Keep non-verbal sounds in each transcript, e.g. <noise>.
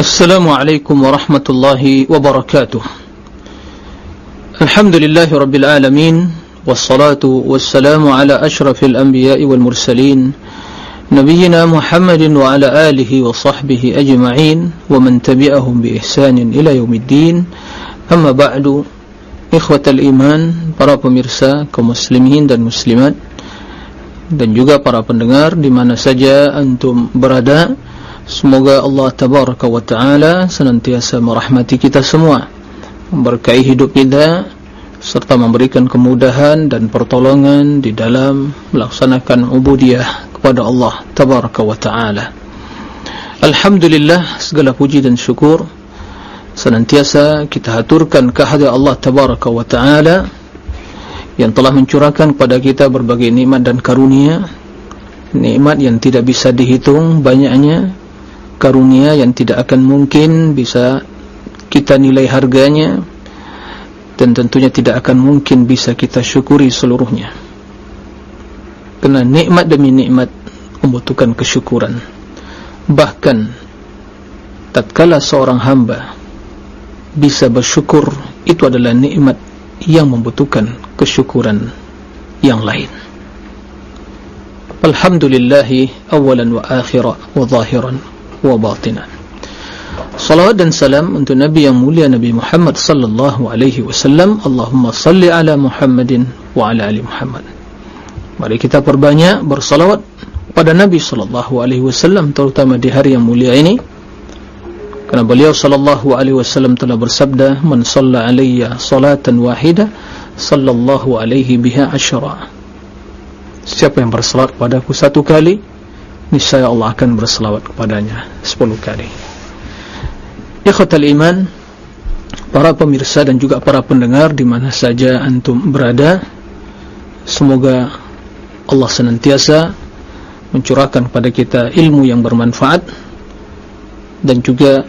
السلام عليكم ورحمة الله وبركاته الحمد لله رب العالمين والصلاة والسلام على أشرف الأنبياء والمرسلين نبينا محمد وعلى آله وصحبه أجمعين ومن تبعهم بإحسان إلى يوم الدين أما بعد إخوة الإيمان para pemirsa kaum muslimin dan muslimat dan juga para pendengar di mana saja antum berada semoga Allah tabaraka wa taala senantiasa merahmati kita semua memberkahi hidup kita serta memberikan kemudahan dan pertolongan di dalam melaksanakan ubudiyah kepada Allah tabaraka wa taala. Alhamdulillah segala puji dan syukur. Senantiasa kita haturkan kehadirat Allah tabaraka wa taala yang telah mencurahkan kepada kita berbagai nikmat dan karunia. Nikmat yang tidak bisa dihitung banyaknya karunia yang tidak akan mungkin bisa kita nilai harganya dan tentunya tidak akan mungkin bisa kita syukuri seluruhnya. Kerana nikmat demi nikmat membutuhkan kesyukuran. Bahkan tatkala seorang hamba bisa bersyukur itu adalah nikmat yang membutuhkan kesyukuran yang lain. Alhamdulillahi awalan wa akhiran wa zahiran wa batinan Salawat dan salam untuk Nabi yang mulia Nabi Muhammad sallallahu alaihi wasallam. Allahumma salli ala Muhammadin wa ala ali Muhammad. Mari kita perbanyak bersalawat pada Nabi sallallahu alaihi wasallam terutama di hari yang mulia ini. Karena beliau sallallahu alaihi wasallam telah bersabda, "Man shalla alayya salatan wahida, sallallahu alaihi biha asyra." Siapa yang berselawat padaku satu kali, niscaya Allah akan berselawat kepadanya sepuluh kali. Ikhwatal iman, para pemirsa dan juga para pendengar di mana saja antum berada, semoga Allah senantiasa mencurahkan kepada kita ilmu yang bermanfaat dan juga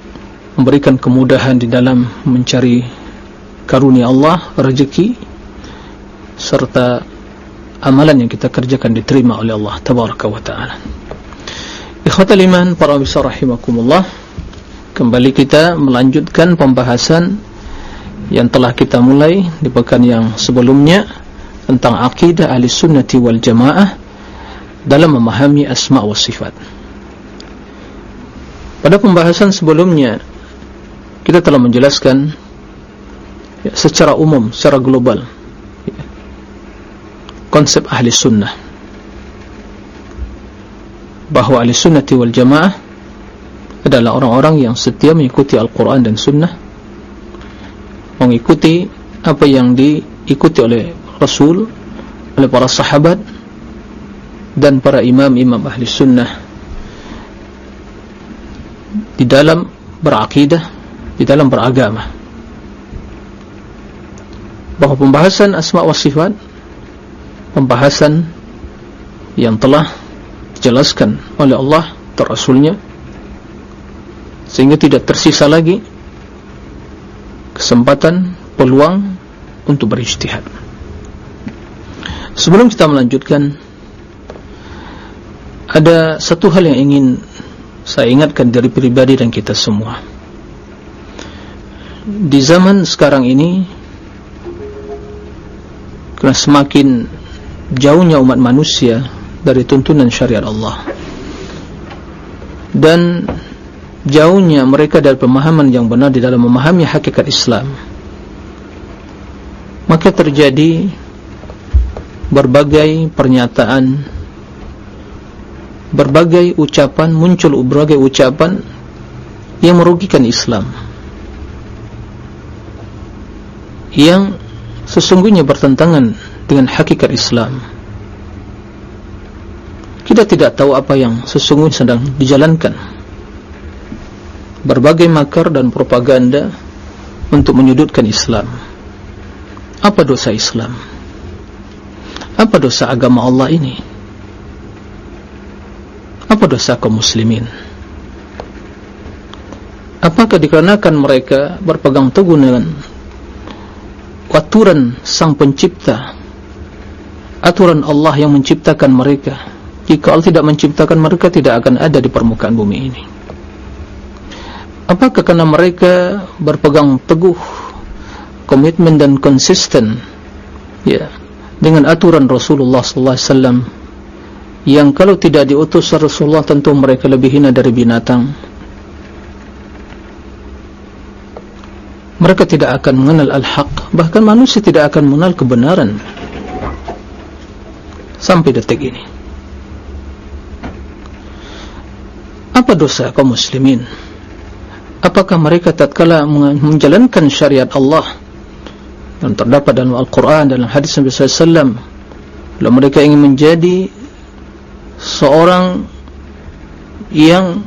memberikan kemudahan di dalam mencari karunia Allah, rezeki serta amalan yang kita kerjakan diterima oleh Allah tabaraka wa taala. Ikhwatal iman para pemirsa rahimakumullah, kembali kita melanjutkan pembahasan yang telah kita mulai di pekan yang sebelumnya tentang akidah ahli sunnati wal jamaah dalam memahami asma wa sifat. Pada pembahasan sebelumnya kita telah menjelaskan secara umum, secara global ya, konsep ahli sunnah bahawa ahli sunnati wal jamaah adalah orang-orang yang setia mengikuti Al-Quran dan sunnah mengikuti apa yang diikuti oleh Rasul oleh para sahabat dan para imam-imam ahli sunnah di dalam berakidah di dalam beragama. Bahawa pembahasan asma wa sifat pembahasan yang telah dijelaskan oleh Allah Rasulnya sehingga tidak tersisa lagi kesempatan peluang untuk berijtihad. Sebelum kita melanjutkan ada satu hal yang ingin saya ingatkan dari pribadi dan kita semua. Di zaman sekarang ini kerana semakin jauhnya umat manusia dari tuntunan syariat Allah. Dan jauhnya mereka dari pemahaman yang benar di dalam memahami hakikat Islam. Maka terjadi berbagai pernyataan berbagai ucapan muncul berbagai ucapan yang merugikan Islam. Yang sesungguhnya bertentangan dengan hakikat Islam kita tidak tahu apa yang sesungguhnya sedang dijalankan. Berbagai makar dan propaganda untuk menyudutkan Islam. Apa dosa Islam? Apa dosa agama Allah ini? Apa dosa kaum muslimin? Apakah dikarenakan mereka berpegang teguh dengan aturan sang pencipta aturan Allah yang menciptakan mereka jika Allah tidak menciptakan mereka tidak akan ada di permukaan bumi ini. Apakah karena mereka berpegang teguh komitmen dan konsisten ya dengan aturan Rasulullah sallallahu alaihi wasallam yang kalau tidak diutus Rasulullah tentu mereka lebih hina dari binatang. Mereka tidak akan mengenal al-haq bahkan manusia tidak akan mengenal kebenaran. Sampai detik ini apa dosa kaum muslimin? Apakah mereka tatkala menjalankan syariat Allah yang terdapat dalam Al-Quran dalam hadis Nabi SAW kalau mereka ingin menjadi seorang yang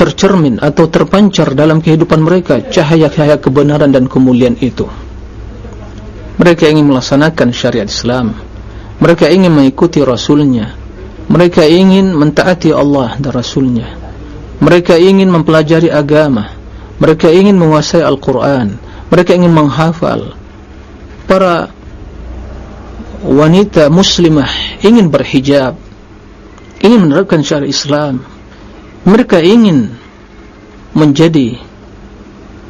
tercermin atau terpancar dalam kehidupan mereka cahaya-cahaya kebenaran dan kemuliaan itu? Mereka ingin melaksanakan syariat Islam. Mereka ingin mengikuti Rasulnya mereka ingin mentaati Allah dan Rasulnya. Mereka ingin mempelajari agama. Mereka ingin menguasai Al-Quran. Mereka ingin menghafal. Para wanita muslimah ingin berhijab. Ingin menerapkan syariat Islam. Mereka ingin menjadi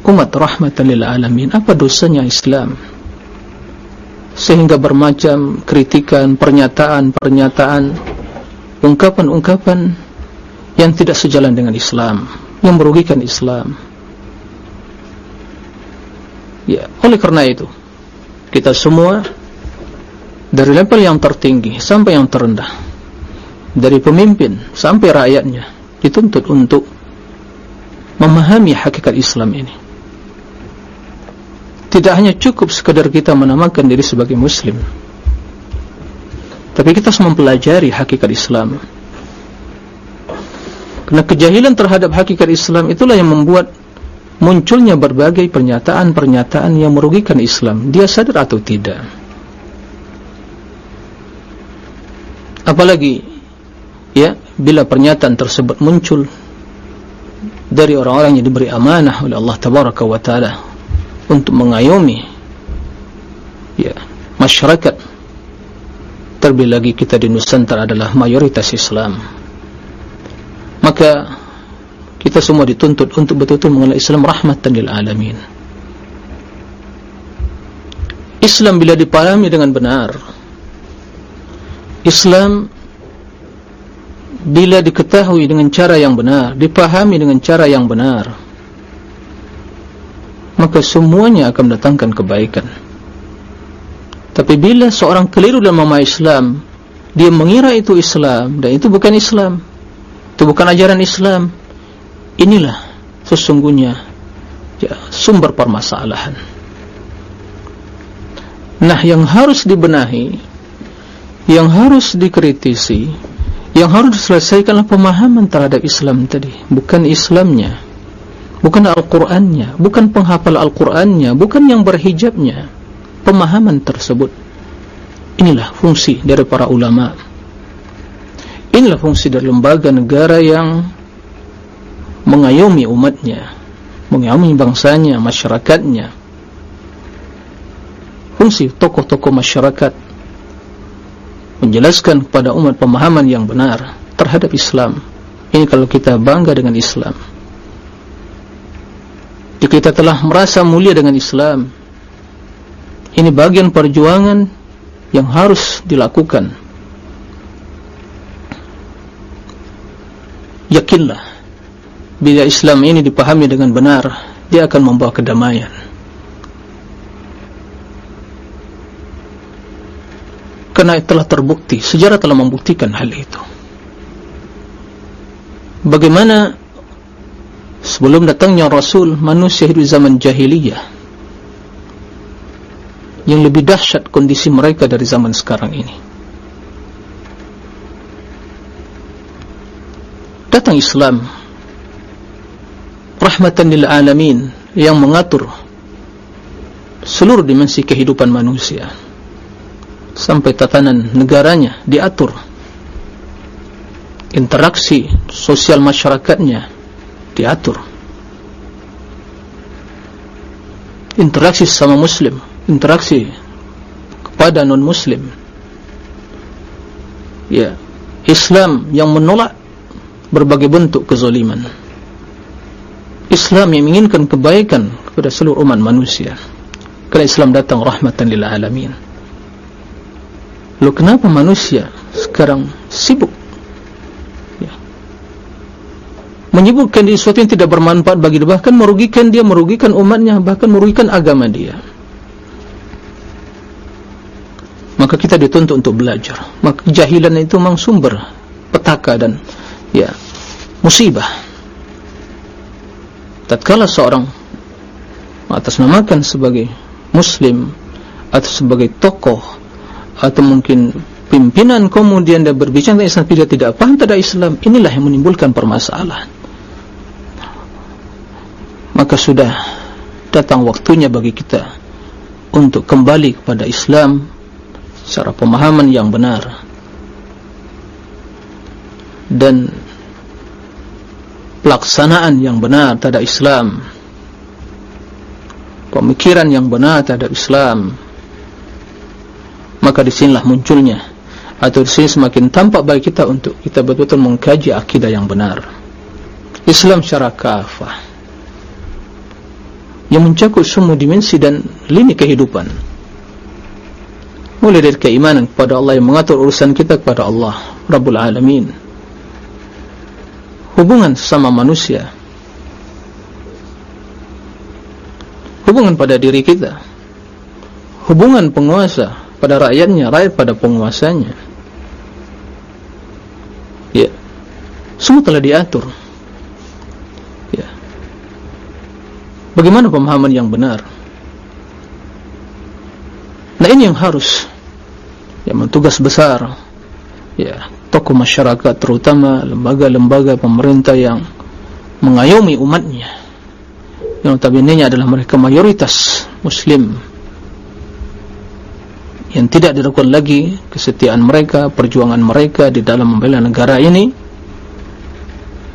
umat rahmatan lil alamin. Apa dosanya Islam? Sehingga bermacam kritikan pernyataan-pernyataan ungkapan-ungkapan yang tidak sejalan dengan Islam yang merugikan Islam Ya, oleh karena itu kita semua dari level yang tertinggi sampai yang terendah dari pemimpin sampai rakyatnya dituntut untuk memahami hakikat Islam ini. Tidak hanya cukup sekadar kita menamakan diri sebagai muslim. Tapi kita harus mempelajari hakikat Islam. Karena kejahilan terhadap hakikat Islam itulah yang membuat munculnya berbagai pernyataan-pernyataan yang merugikan Islam. Dia sadar atau tidak? Apalagi ya bila pernyataan tersebut muncul dari orang-orang yang diberi amanah oleh Allah tabaraka wa taala untuk mengayomi ya masyarakat terlebih lagi kita di Nusantara adalah mayoritas Islam. Maka kita semua dituntut untuk betul-betul mengenal Islam rahmatan lil alamin. Islam bila dipahami dengan benar Islam bila diketahui dengan cara yang benar dipahami dengan cara yang benar maka semuanya akan mendatangkan kebaikan tapi bila seorang keliru dalam memahami Islam dia mengira itu Islam dan itu bukan Islam. Itu bukan ajaran Islam. Inilah sesungguhnya ya, sumber permasalahan. Nah yang harus dibenahi yang harus dikritisi yang harus diselesaikanlah pemahaman terhadap Islam tadi. Bukan Islamnya bukan Al-Qurannya bukan penghafal Al-Qurannya bukan yang berhijabnya pemahaman tersebut. Inilah fungsi dari para ulama. Inilah fungsi dari lembaga negara yang mengayomi umatnya mengayomi bangsanya, masyarakatnya. Fungsi tokoh-tokoh masyarakat menjelaskan kepada umat pemahaman yang benar terhadap Islam. Ini kalau kita bangga dengan Islam. Kita telah merasa mulia dengan Islam ini bagian perjuangan yang harus dilakukan. Yakinlah bila Islam ini dipahami dengan benar dia akan membawa kedamaian. Karena telah terbukti sejarah telah membuktikan hal itu. Bagaimana sebelum datangnya Rasul manusia hidup zaman jahiliyah yang lebih dahsyat kondisi mereka dari zaman sekarang ini. Datang Islam rahmatan lil alamin yang mengatur seluruh dimensi kehidupan manusia. Sampai tatanan negaranya diatur. Interaksi sosial masyarakatnya diatur. Interaksi sama muslim interaksi kepada non muslim ya. Islam yang menolak berbagai bentuk kezaliman Islam yang menginginkan kebaikan kepada seluruh umat manusia. Kerana Islam datang rahmatan lil alamin. Lalu kenapa manusia sekarang sibuk? Ya. menyibukkan di sesuatu yang tidak bermanfaat bagi dia bahkan merugikan dia, merugikan umatnya bahkan merugikan agama dia maka kita dituntut untuk belajar. Maka jahilan itu memang sumber petaka dan ya musibah. Tatkala seorang atas namakan sebagai muslim atau sebagai tokoh atau mungkin pimpinan kemudian dia berbicara tentang Islam dia tidak paham tentang Islam inilah yang menimbulkan permasalahan. Maka sudah datang waktunya bagi kita untuk kembali kepada Islam secara pemahaman yang benar. Dan pelaksanaan yang benar terhadap Islam. Pemikiran yang benar terhadap Islam. Maka disinilah munculnya atau disini semakin tampak bagi kita untuk kita betul-betul mengkaji akidah yang benar. Islam secara kafah. Yang mencakup semua dimensi dan lini kehidupan mulai dari keimanan kepada Allah yang mengatur urusan kita kepada Allah. Rabbul Alamin. Hubungan sama manusia. Hubungan pada diri kita. Hubungan penguasa pada rakyatnya rakyat pada penguasanya. Ya. Semua telah diatur. Ya. Bagaimana pemahaman yang benar nah ini yang harus. Yang tugas besar. Ya tokoh masyarakat terutama lembaga-lembaga pemerintah yang mengayomi umatnya. Yang notabene adalah mereka mayoritas muslim. Yang tidak diragukan lagi kesetiaan mereka, perjuangan mereka di dalam membela negara ini.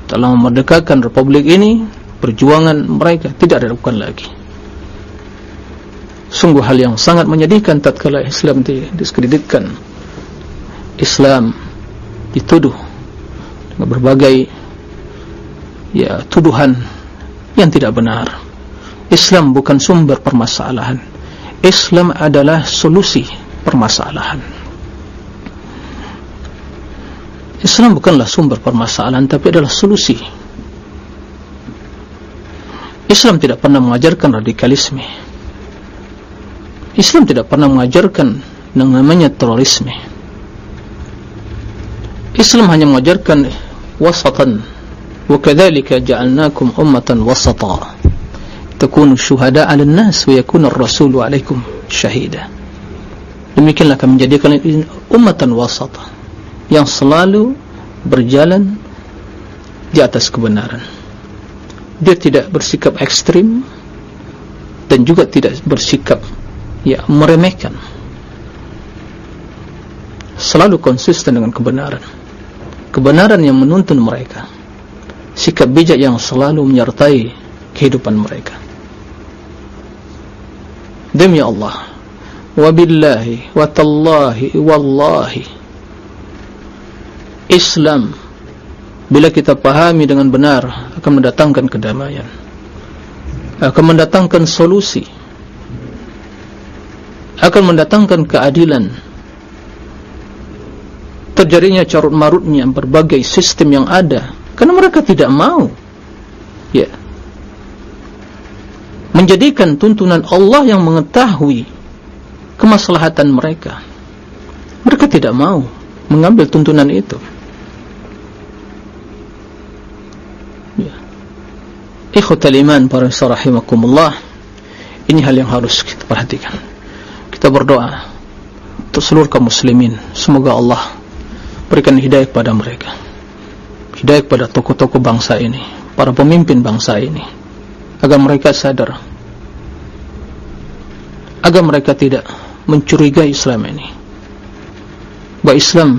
Dalam memerdekakan republik ini perjuangan mereka tidak diragukan lagi sungguh hal yang sangat menyedihkan tatkala Islam diskreditkan Islam dituduh dengan berbagai ya tuduhan yang tidak benar. Islam bukan sumber permasalahan. Islam adalah solusi permasalahan. Islam bukanlah sumber permasalahan tapi adalah solusi. Islam tidak pernah mengajarkan radikalisme. Islam tidak pernah mengajarkan yang namanya terorisme. Islam hanya mengajarkan wasatan. Wa kadzalika ja'alnakum ummatan wasata. Takunu syuhada 'alan nas wa yakuna ar-rasulu 'alaikum syahida demikianlah kami menjadikan ummatan wasata yang selalu berjalan di atas kebenaran. Dia tidak bersikap ekstrim dan juga tidak bersikap ya meremehkan. Selalu konsisten dengan kebenaran. Kebenaran yang menuntun mereka. Sikap bijak yang selalu menyertai kehidupan mereka. Demi Allah. Wabillahi watallahi wallahi. Islam bila kita pahami dengan benar akan mendatangkan kedamaian. Akan mendatangkan solusi akan mendatangkan keadilan. Terjadinya carut marutnya berbagai sistem yang ada. Karena mereka tidak mau. Ya. Menjadikan tuntunan Allah yang mengetahui kemaslahatan mereka. Mereka tidak mau mengambil tuntunan itu. Ya. Ikhwatal iman para rahimakumullah. Ini hal yang harus kita perhatikan kita berdoa untuk seluruh kaum muslimin. Semoga Allah berikan hidayah kepada mereka. Hidayah kepada tokoh-tokoh bangsa ini para pemimpin bangsa ini agar mereka sadar agar mereka tidak mencurigai Islam ini. Bahawa Islam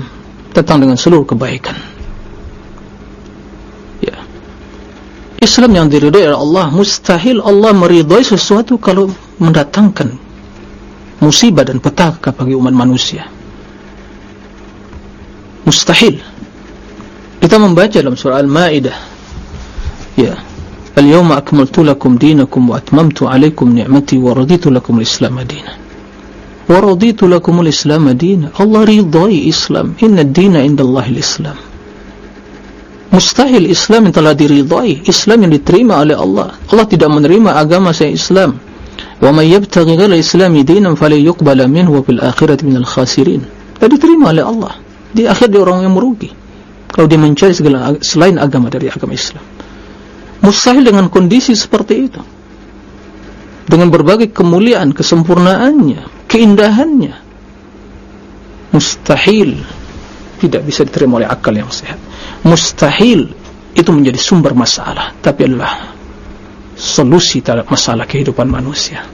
datang dengan seluruh kebaikan. Ya. Islam yang diridai oleh Allah mustahil Allah meridai sesuatu kalau mendatangkan musibah dan petaka bagi umat manusia. Mustahil. Kita membaca dalam surah Al-Ma'idah. Ya. Al-yawma akmaltu lakum dinakum wa atmamtu alaikum ni'mati wa raditu lakum al-islam adina wa raditu lakum al-islam adina Allah ridai Islam. Inna ad-dina inda Allah al-islam. Mustahil Islam yang telah diridai Islam yang diterima oleh Allah. Allah tidak menerima agama saya Islam man yabtaghi ghayra islami dinan falyuqbala minhu wa fil akhirati minal khasirin. Tidak diterima oleh Allah. Di akhir dia orang yang merugi. Kalau dia mencari segala selain agama dari agama Islam. Mustahil dengan kondisi seperti itu. Dengan berbagai kemuliaan, kesempurnaannya keindahannya. Mustahil tidak bisa diterima oleh akal yang sehat. Mustahil itu menjadi sumber masalah. Tapi adalah solusi terhadap masalah kehidupan manusia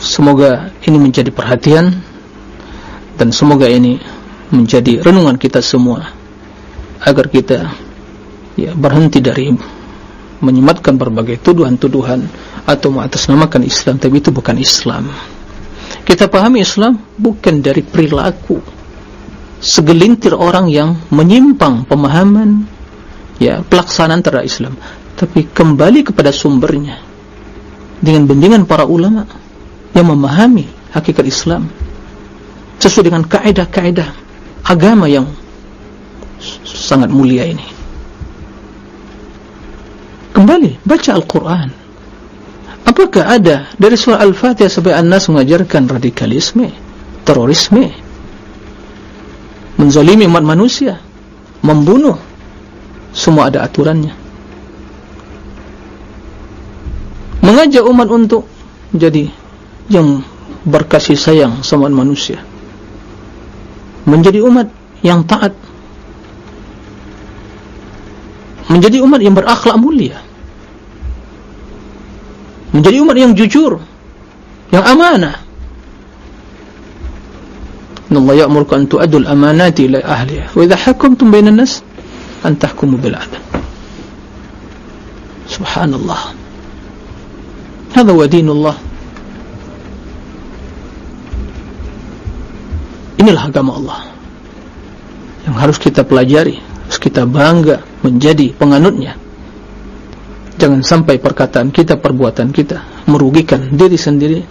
semoga ini menjadi perhatian dan semoga ini menjadi renungan kita semua agar kita ya berhenti dari menyematkan berbagai tuduhan-tuduhan atau mengatasnamakan Islam. Tapi itu bukan Islam. Kita pahami Islam bukan dari perilaku segelintir orang yang menyimpang pemahaman ya pelaksanaan terhadap Islam. Tapi kembali kepada sumbernya. Dengan bimbingan para ulama yang memahami hakikat Islam sesuai dengan kaedah-kaedah agama yang sangat mulia ini. Kembali baca Al-Quran. Apakah ada dari surah Al-Fatihah sampai An-Nas mengajarkan radikalisme terorisme menzalimi umat manusia membunuh semua ada aturannya? Mengajak umat untuk jadi yang berkasih sayang sama manusia. Menjadi umat yang taat. Menjadi umat yang berakhlak mulia. Menjadi umat yang jujur yang amanah. Allah ya'murku an tu'addu al-amanati ila ahliha. Wa idha hakumtum bainan nas an tahkumu bil 'adl subhanallah. Hadha wa dinullah inilah agama Allah. Yang harus kita pelajari harus kita bangga menjadi penganutnya. Jangan sampai perkataan kita perbuatan kita merugikan diri sendiri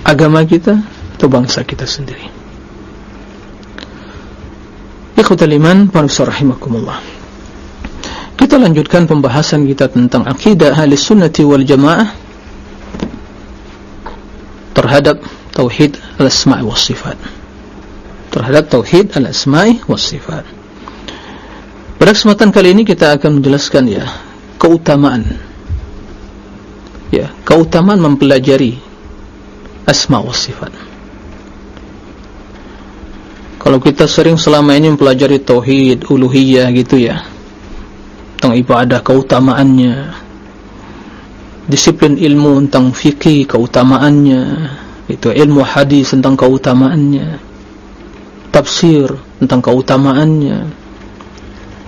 agama kita atau bangsa kita sendiri. Ikhwatal iman rahimakumullah. Kita lanjutkan pembahasan kita tentang akidah ahli sunnati wal jamaah terhadap tauhid al-asma'i wa sifat terhadap tauhid al-asma'i was sifat. Pada kesempatan kali ini kita akan menjelaskan ya keutamaan ya keutamaan mempelajari asma was sifat. Kalau kita sering selama ini mempelajari tauhid uluhiyah gitu ya tentang ibadah keutamaannya disiplin ilmu tentang fikih keutamaannya itu ilmu hadis tentang keutamaannya. Tafsir tentang keutamaannya.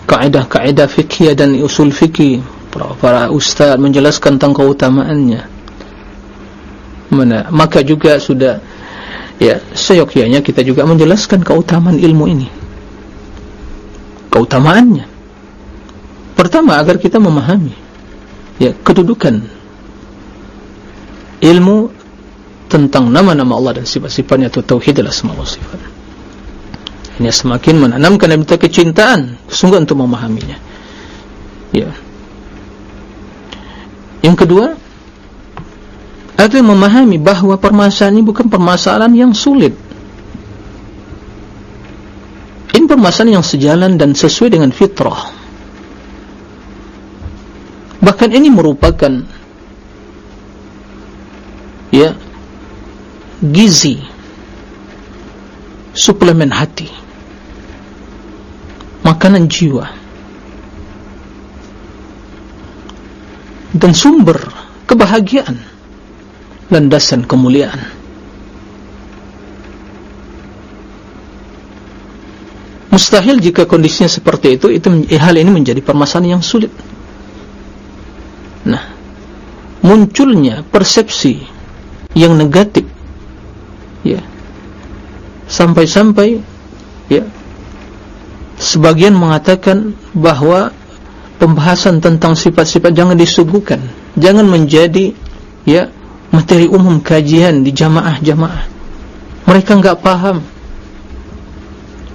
Kaedah-kaedah fikih dan usul fikih para, para ustaz menjelaskan tentang keutamaannya. Mana maka juga sudah ya seyogyanya kita juga menjelaskan keutamaan ilmu ini. Keutamaannya. Pertama agar kita memahami ya kedudukan. Ilmu tentang nama-nama Allah dan sifat-sifatnya atau tauhid adalah semua sifat. Ini semakin menanamkan dalam kita kecintaan sungguh untuk memahaminya. Ya. Yang kedua yang memahami bahawa permasalahan ini bukan permasalahan yang sulit. Ini permasalahan yang sejalan dan sesuai dengan fitrah. Bahkan ini merupakan ya gizi suplemen hati makanan jiwa dan sumber kebahagiaan landasan kemuliaan. Mustahil jika kondisinya seperti itu itu hal ini menjadi permasalahan yang sulit. Nah munculnya persepsi yang negatif sampai-sampai ya sebagian mengatakan bahawa pembahasan tentang sifat-sifat jangan disuguhkan. Jangan menjadi ya materi umum kajian di jamaah-jamaah. Mereka enggak paham.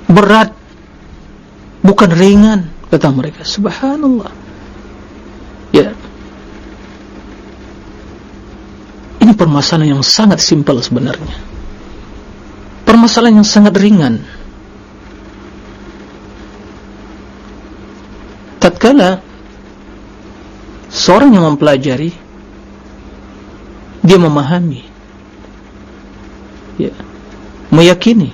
Berat. Bukan ringan kata mereka. Subhanallah. Ya. Ini permasalahan yang sangat simpel sebenarnya permasalahan yang sangat ringan. Tatkala seorang yang mempelajari dia memahami. Ya. Meyakini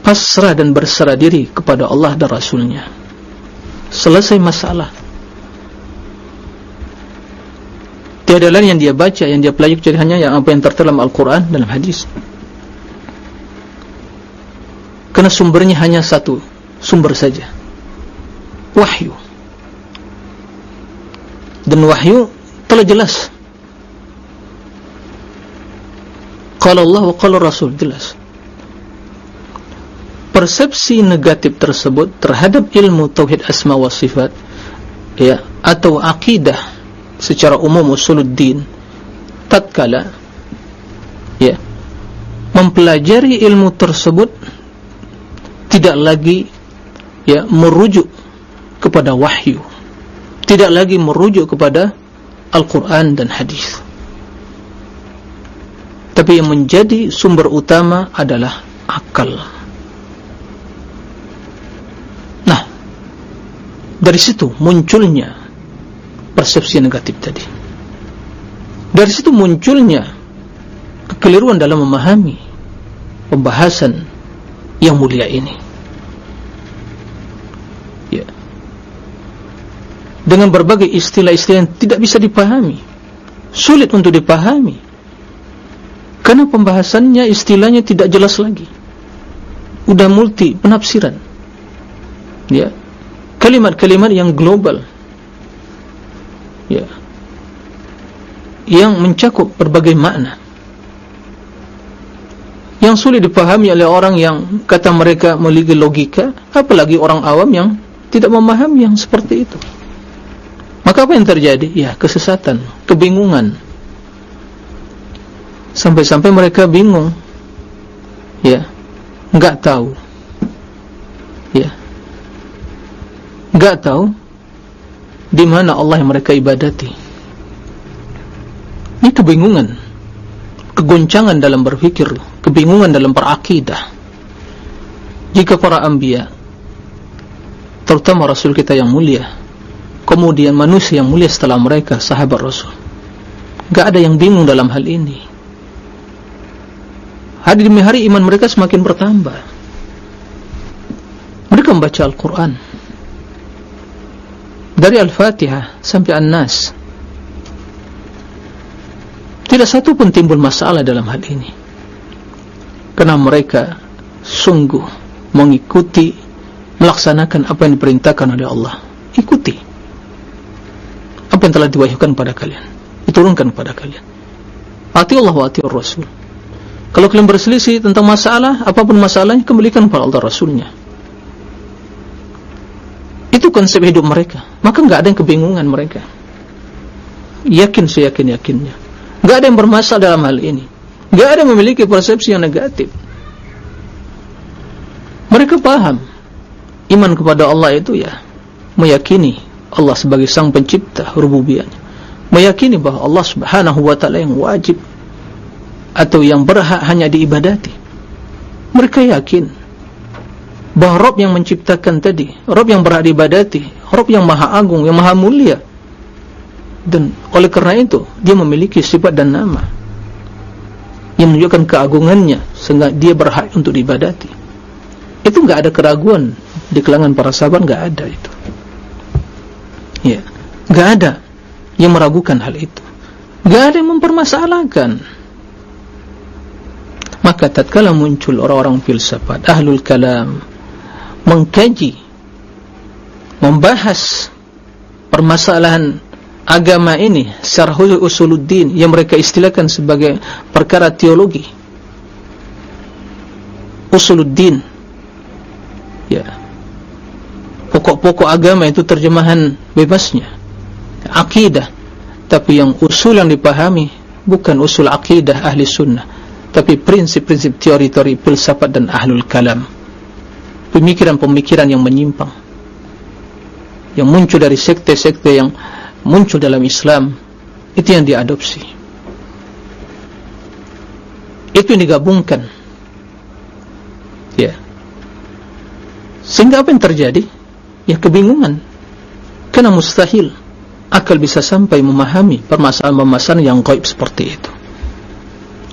pasrah dan berserah diri kepada Allah dan Rasulnya. Selesai masalah. Tiada lain yang dia baca yang dia pelajari hanya yang apa yang terdalam Al-Quran dalam hadis kerana sumbernya hanya satu sumber saja. Wahyu. Dan wahyu telah jelas. Kalau Allah wa kalau Rasul jelas. Persepsi negatif tersebut terhadap ilmu tauhid asma wa sifat ya atau akidah secara umum usuluddin tatkala ya mempelajari ilmu tersebut tidak lagi ya merujuk kepada wahyu. Tidak lagi merujuk kepada Al-Quran dan hadis. Tapi yang menjadi sumber utama adalah akal. Dari situ munculnya persepsi negatif tadi. Dari situ munculnya kekeliruan dalam memahami pembahasan yang mulia ini dengan berbagai istilah-istilah yang tidak bisa dipahami. Sulit untuk dipahami. Karena pembahasannya istilahnya tidak jelas lagi. Sudah multi penafsiran. Ya. Kalimat-kalimat yang global. Ya. Yang mencakup berbagai makna. Yang sulit dipahami oleh orang yang kata mereka memiliki logika apalagi orang awam yang tidak memahami yang seperti itu maka apa yang terjadi? ya kesesatan, kebingungan sampai-sampai mereka bingung ya enggak tahu ya enggak tahu di mana Allah yang mereka ibadati. Ini kebingungan, kegoncangan dalam berfikir, kebingungan dalam berakidah. Jika para anbiya, terutama Rasul kita yang mulia, kemudian manusia yang mulia setelah mereka, sahabat Rasul, enggak ada yang bingung dalam hal ini. Hari demi hari iman mereka semakin bertambah. Mereka membaca Al-Quran. Dari Al-Fatihah sampai An-Nas. Tidak satu pun timbul masalah dalam hal ini. Kerana mereka sungguh mengikuti melaksanakan apa yang diperintahkan oleh Allah. Ikuti apa yang telah diwahyukan kepada kalian? Diturunkan kepada kalian. Hati Allah wa hati Rasul. Kalau kalian berselisih tentang masalah apapun masalahnya kembalikan kepada Allah Rasulnya. Itu konsep hidup mereka. Maka enggak ada yang kebingungan mereka. Yakin seyakin-yakinnya enggak ada yang bermasalah dalam hal ini. Enggak ada yang memiliki persepsi yang negatif. Mereka paham. Iman kepada Allah itu ya meyakini Allah sebagai sang pencipta rububiyahnya meyakini bahawa Allah subhanahu wa ta'ala yang wajib atau yang berhak hanya diibadati. Mereka yakin bahawa Rob yang menciptakan tadi Rob yang berhak diibadati Rob yang maha agung, yang maha mulia. Dan oleh kerana itu dia memiliki sifat dan nama yang menunjukkan keagungannya sehingga dia berhak untuk diibadati. Itu enggak ada keraguan di kalangan para sahabat enggak ada itu ya. Enggak ada yang meragukan hal itu. Enggak ada yang mempermasalahkan. Maka tatkala muncul orang-orang filsafat ahlul kalam mengkaji membahas permasalahan agama ini secara khusus usuluddin yang mereka istilahkan sebagai perkara teologi. Usuluddin. Ya pokok-pokok agama itu terjemahan bebasnya. Akidah. Tapi yang usul yang dipahami bukan usul akidah ahli sunnah tapi prinsip-prinsip teori-teori filsafat dan ahlul kalam. Pemikiran-pemikiran yang menyimpang yang muncul dari sekte-sekte yang muncul dalam Islam itu yang diadopsi. Itu yang digabungkan. Ya. Sehingga apa yang terjadi ya kebingungan. Karena mustahil. Akal bisa sampai memahami permasalahan-permasalahan yang gaib seperti itu.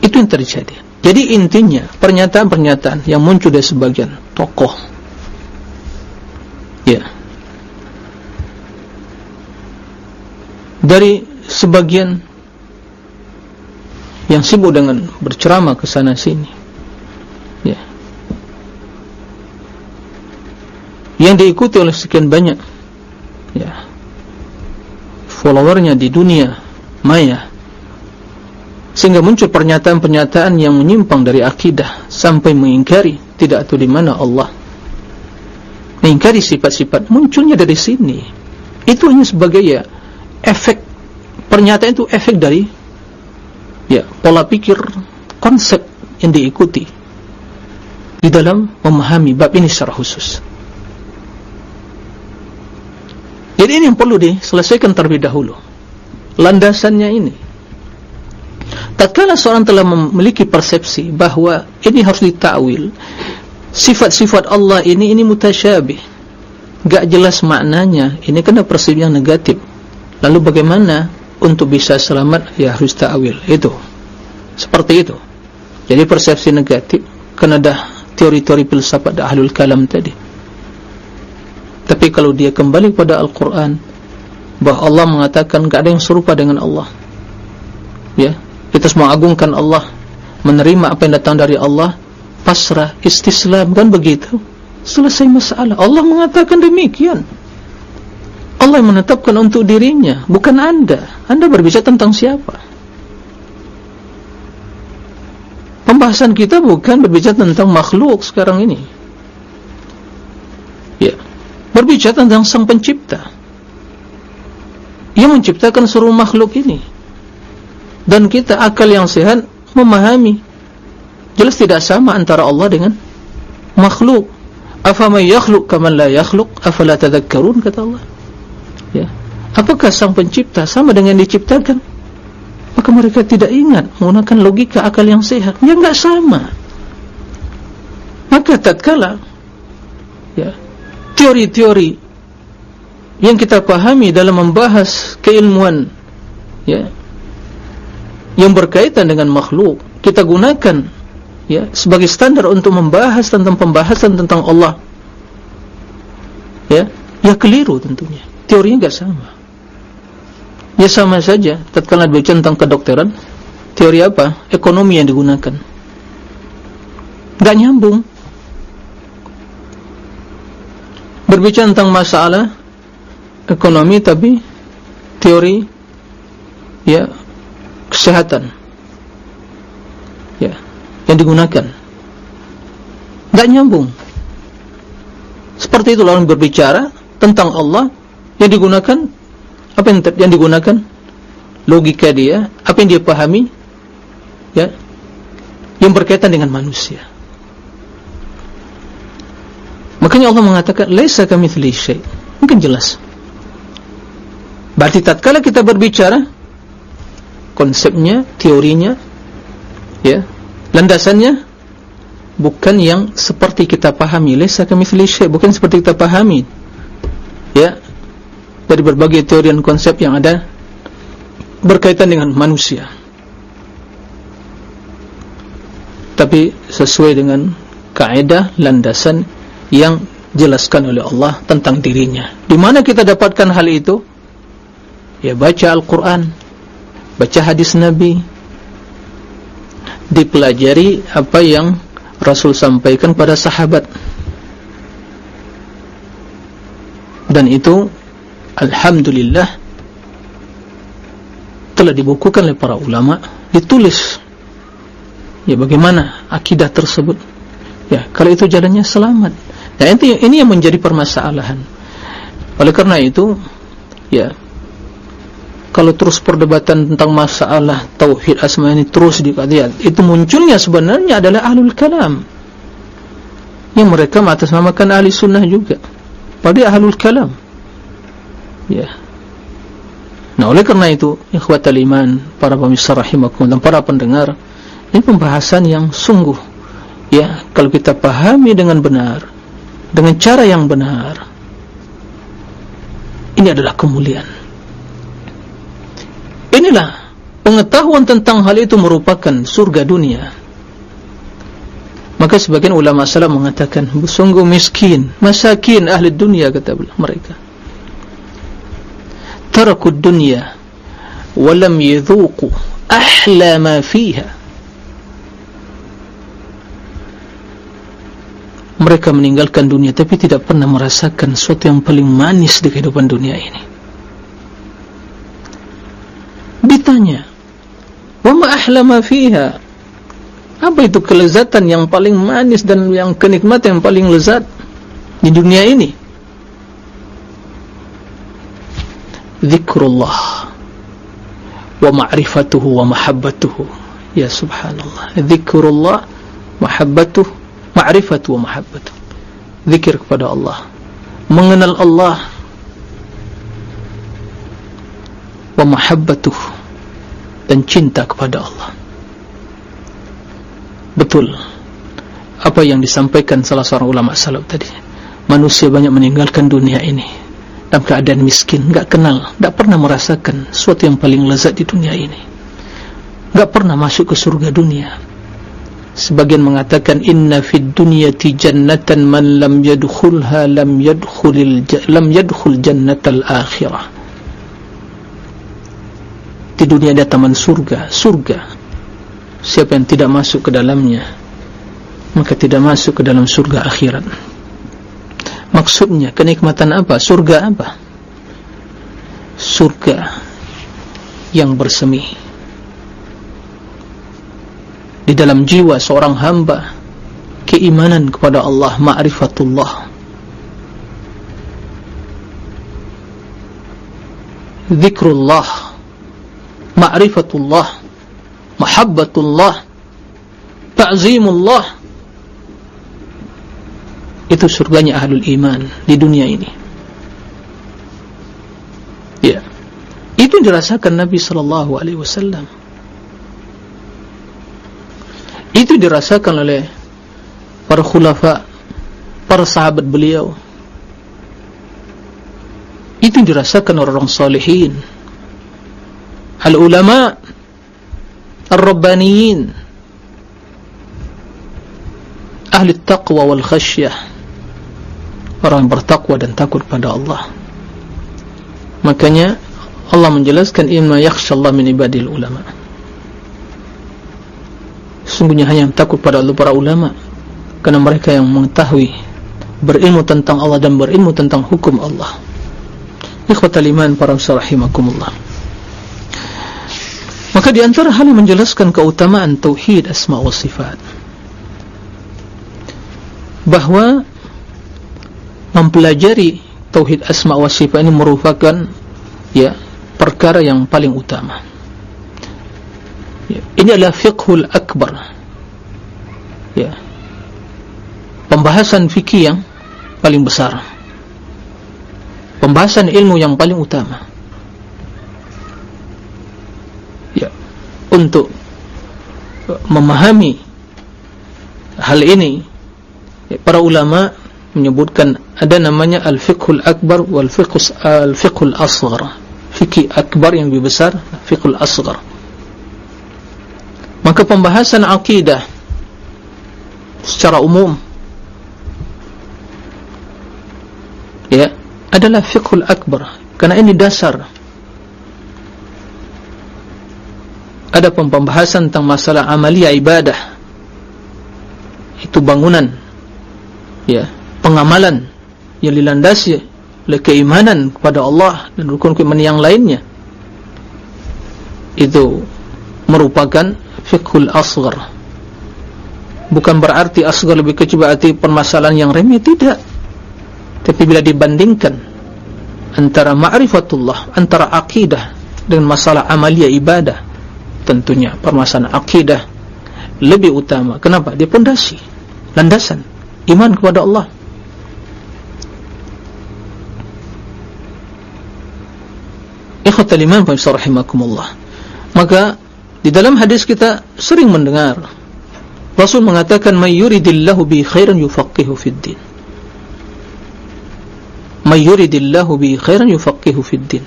Itu yang terjadi. Jadi intinya pernyataan-pernyataan yang muncul dari sebagian tokoh. Ya. Dari sebagian yang sibuk dengan berceramah ke sana sini yang diikuti oleh sekian banyak ya followernya di dunia maya. Sehingga muncul pernyataan-pernyataan yang menyimpang dari akidah sampai mengingkari tidak tahu di mana Allah. Mengingkari sifat-sifat munculnya dari sini. Itu hanya sebagai ya efek pernyataan itu efek dari ya pola pikir konsep yang diikuti di dalam memahami bab ini secara khusus jadi ini yang perlu diselesaikan terlebih dahulu. Landasannya ini. Tatkala seorang telah memiliki persepsi bahwa ini harus ditakwil sifat-sifat Allah ini ini mutasyabih. Gak jelas maknanya ini kena persepsi yang negatif. Lalu bagaimana untuk bisa selamat? Ya harus ta'wil itu. Seperti itu. Jadi persepsi negatif kena dah teori-teori filsafat ahlul kalam tadi tapi kalau dia kembali kepada Al-Quran bahawa Allah mengatakan tidak ada yang serupa dengan Allah. Ya kita semua agungkan Allah menerima apa yang datang dari Allah pasrah istislam kan begitu? Selesai masalah. Allah mengatakan demikian. Allah yang menetapkan untuk dirinya bukan anda. Anda berbicara tentang siapa? Pembahasan kita bukan berbicara tentang makhluk sekarang ini berbicara tentang sang pencipta. Yang menciptakan seluruh makhluk ini. Dan kita akal yang sehat memahami. Jelas tidak sama antara Allah dengan makhluk. Afama yakhluq kama la yakhluq afala tadhakkarun kata Allah. Ya. Apakah sang pencipta sama dengan diciptakan? Maka mereka tidak ingat menggunakan logika akal yang sehat. Ya enggak sama. Maka tatkala ya teori-teori yang kita pahami dalam membahas keilmuan ya yang berkaitan dengan makhluk kita gunakan ya sebagai standar untuk membahas tentang pembahasan tentang Allah. Ya ya keliru tentunya. Teorinya enggak sama. Ya sama saja tatkala berbicara tentang kedokteran teori apa? ekonomi yang digunakan. Enggak nyambung berbicara tentang masalah ekonomi tapi teori ya kesehatan ya yang digunakan. Enggak nyambung. Seperti itu orang berbicara tentang Allah yang digunakan apa yang, yang digunakan logika dia apa yang dia pahami ya yang berkaitan dengan manusia makanya Allah mengatakan laisa kamitsli syai. Mungkin jelas. Berarti tatkala kita berbicara konsepnya teorinya ya landasannya bukan yang seperti kita pahami. Laisa kamitsli syai bukan seperti kita pahami ya dari berbagai teori dan konsep yang ada berkaitan dengan manusia. Tapi sesuai dengan kaedah landasan yang jelaskan oleh Allah tentang dirinya. Di mana kita dapatkan hal itu? Ya baca Al-Quran baca hadis Nabi dipelajari apa yang Rasul sampaikan pada sahabat. Dan itu Alhamdulillah telah dibukukan oleh para ulama ditulis. Ya bagaimana akidah tersebut? Ya kalau itu jalannya selamat ya ini, ini yang menjadi permasalahan. Oleh karena itu ya kalau terus perdebatan tentang masalah tauhid asma ini terus dikatakan itu munculnya sebenarnya adalah ahlul kalam. Yang mereka mengatasnamakan ahli sunnah juga. Pada ahlul kalam. Ya. Nah oleh karena itu ikhwatal iman para pemirsa rahimakum dan para pendengar ini pembahasan yang sungguh. Ya kalau kita pahami dengan benar dengan cara yang benar. Ini adalah kemuliaan. Inilah pengetahuan tentang hal itu merupakan surga dunia. Maka sebagian ulama salam mengatakan sungguh miskin masakin ahli dunia kata mereka. Tarakud dunia walam yadhuku ahla ma fiha mereka meninggalkan dunia tapi tidak pernah merasakan sesuatu yang paling manis di kehidupan dunia ini. Ditanya wama ahlama fiha? Apa itu kelezatan yang paling manis dan yang kenikmatan yang paling lezat di dunia ini? Zikrullah. Wa ma'rifatuhu wa mahabbatuhu. Ya subhanallah. Zikrullah mahabbatuh ma'rifatuhu wa mahabbatuh zikir kepada Allah. Mengenal Allah. Wa mahabbatuh. Dan cinta kepada Allah. Betul. Apa yang disampaikan salah seorang ulama salaf tadi. Manusia banyak meninggalkan dunia ini. Dalam keadaan miskin. Enggak kenal. Enggak pernah merasakan sesuatu yang paling lezat di dunia ini. Enggak pernah masuk ke surga dunia sebagian mengatakan inna fid dunyati jannatan man lam yadkhulha lam yadkhulil lam yadkhul jannatal akhirah. Di dunia ada taman surga surga. Siapa yang tidak masuk ke dalamnya maka tidak masuk ke dalam surga akhirat. Maksudnya kenikmatan apa? Surga apa? Surga yang bersemi di dalam jiwa seorang hamba keimanan kepada Allah ma'rifatullah. Zikrullah ma'rifatullah mahabbatullah ta'zimullah. Itu surganya ahlul iman di dunia ini. Ya. Itu dirasakan Nabi sallallahu alaihi wasallam itu dirasakan oleh para khulafa para sahabat beliau. Itu dirasakan orang-orang salihin. Al-ulama al-rabbaniyin ahli taqwa wal khasyah. Orang yang bertakwa dan takut pada Allah. Makanya Allah menjelaskan inna yakhshallah min ibadil ulama sungguhnya hanya yang takut pada Allah para ulama. Karena mereka yang mengetahui berilmu tentang Allah dan berilmu tentang hukum Allah. Ikhwatal iman para rahimakumullah. Maka di antara hal yang menjelaskan keutamaan tauhid asma wa sifat bahwa mempelajari tauhid asma wa sifat ini merupakan ya perkara yang paling utama. Ya, ini adalah fiqhul akbar. Ya. Pembahasan fikih yang paling besar. Pembahasan ilmu yang paling utama. untuk memahami hal ini para ulama menyebutkan ada namanya al-fiqhul akbar wal fiqhus al-fiqhul asghar fikih akbar yang lebih besar fiqhul asghar maka pembahasan akidah secara umum ya adalah fiqhul akbar. Karena ini dasar. Ada pembahasan tentang masalah amalia ibadah. Itu bangunan ya pengamalan yang dilandasi oleh keimanan kepada Allah dan rukun keimanan yang lainnya. Itu merupakan fiqhul asghar. Bukan berarti asghar lebih kecil berarti permasalahan yang remeh. Tidak. Tapi bila dibandingkan antara ma'rifatullah antara akidah dengan masalah amalia ibadah tentunya permasalahan akidah lebih utama. Kenapa? dia pondasi landasan iman kepada Allah. Ikhwatal iman maka di dalam hadis kita sering mendengar Rasul mengatakan may yuridillahu bi khairan yufaqihu fid din. May yuridillahu bi khairan yufaqihu fid din.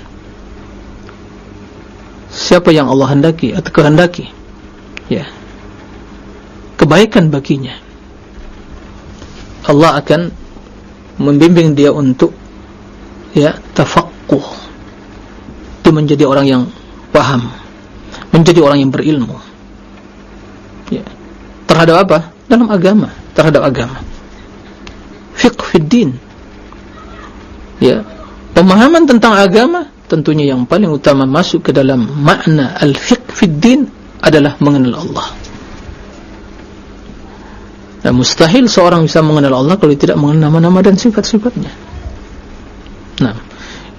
Siapa yang Allah hendaki atau kehendaki? Ya. Kebaikan baginya. Allah akan membimbing dia untuk ya tafaqquh. Itu menjadi orang yang paham menjadi orang yang berilmu. Ya. terhadap apa? dalam agama. Terhadap agama. Fiqh fiddin ya. Pemahaman tentang agama tentunya yang paling utama masuk ke dalam makna al-fiqh fiddin adalah mengenal Allah. Dan mustahil seorang bisa mengenal Allah kalau tidak mengenal nama-nama dan sifat-sifatnya. Nah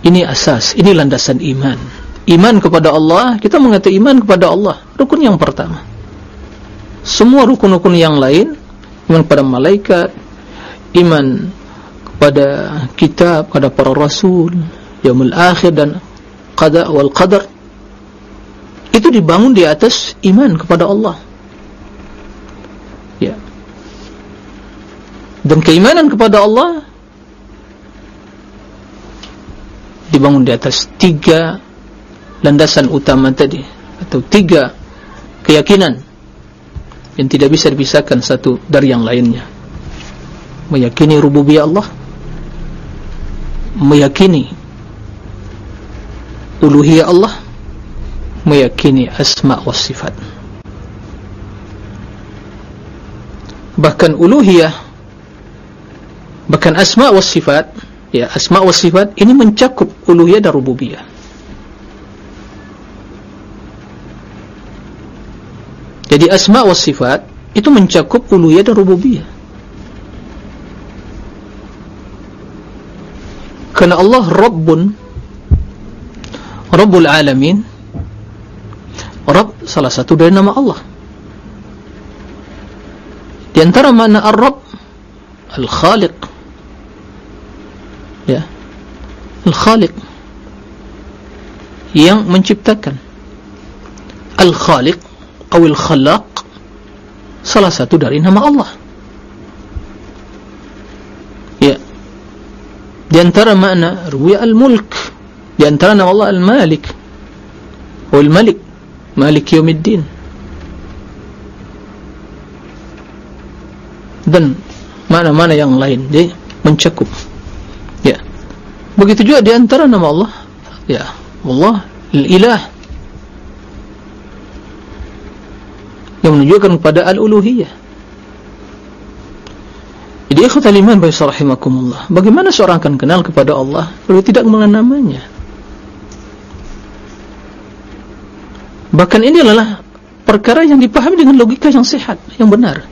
ini asas, ini landasan iman. Iman kepada Allah, kita mengatakan iman kepada Allah, rukun yang pertama. Semua rukun-rukun yang lain, iman kepada malaikat, iman kepada kitab, kepada para rasul, yaumul akhir dan qada wal qadar, itu dibangun di atas iman kepada Allah. Ya. Dan keimanan kepada Allah dibangun di atas tiga landasan utama tadi atau tiga keyakinan yang tidak bisa dipisahkan satu dari yang lainnya. Meyakini rububiyah Allah meyakini uluhiyah Allah meyakini asma wa sifat. Bahkan uluhiyah bahkan asma wa sifat ya asma wa sifat ini mencakup uluhiyah dan rububiyah jadi asma wa sifat itu mencakup uluhiyah dan rububiyah. Kerana Allah Rabbun Rabbul Alamin Rabb salah satu dari nama Allah. Di antara makna Ar-Rabb Al-Khaliq. Ya. Al-khaliq. Yang menciptakan. Al-khaliq atau al-khalaq salah satu dari nama Allah. Ya. Di antara makna ruya al-mulk di antara nama Allah al-malik. Atau al-malik malik yawmiddin dan mana-mana yang lain dia mencakup. Begitu juga di antara nama Allah, ya Allah Al-Ilah yang menunjukkan kepada Al-Uluhiyah. Jadi ikhwatal iman bagi rahimakumullah. Bagaimana seorang akan kenal kepada Allah kalau tidak mengenal namanya? Bahkan ini adalah perkara yang dipahami dengan logika yang sehat, yang benar.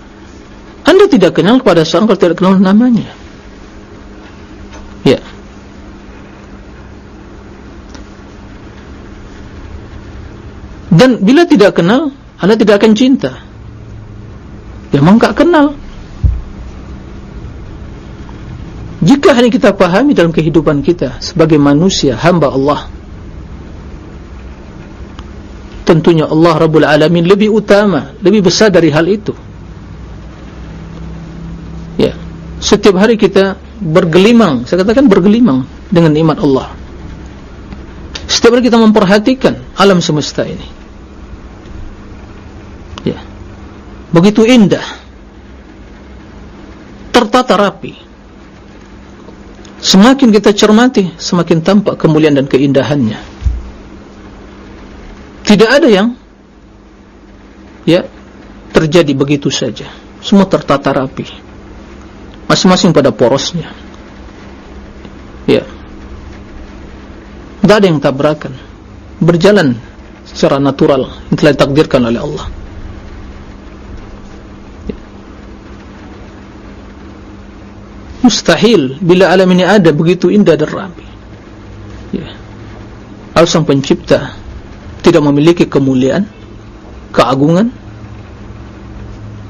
Anda tidak kenal kepada seorang kalau tidak kenal namanya. Ya. Dan bila tidak kenal, anda tidak akan cinta. Ya memang tak kenal. Jika hanya kita pahami dalam kehidupan kita sebagai manusia, hamba Allah, tentunya Allah Rabbul Alamin lebih utama, lebih besar dari hal itu. Ya, setiap hari kita bergelimang, saya katakan bergelimang dengan nikmat Allah. Setiap hari kita memperhatikan alam semesta ini. Begitu indah. Tertata rapi. Semakin kita cermati semakin tampak kemuliaan dan keindahannya. Tidak ada yang ya terjadi begitu saja. Semua tertata rapi. Masing-masing pada porosnya. Ya. Tidak ada yang tabrakan. Berjalan secara natural. Yang telah ditakdirkan oleh Allah mustahil bila alam ini ada begitu indah dan rapi. Ya. Allah sang pencipta tidak memiliki kemuliaan keagungan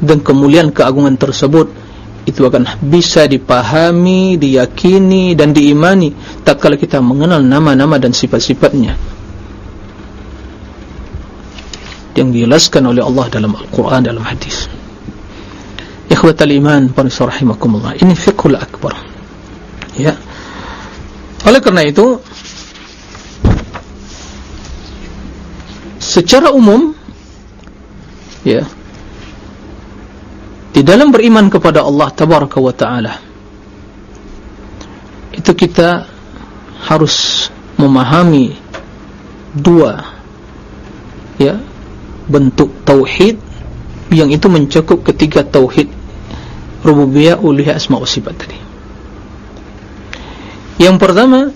dan kemuliaan keagungan tersebut itu akan bisa dipahami, diyakini dan diimani tak kala kita mengenal nama-nama dan sifat-sifatnya. Yang dijelaskan oleh Allah dalam Al-Quran dalam hadis ikhwatal iman panasarahimakumullah ini fiqhul akbar. Ya. Oleh kerana itu secara umum ya di dalam beriman kepada Allah tabaraka wa taala itu kita harus memahami dua ya bentuk tauhid yang itu mencakup ketiga tauhid rububiyah uluhiyah asma wa sifat tadi. Yang pertama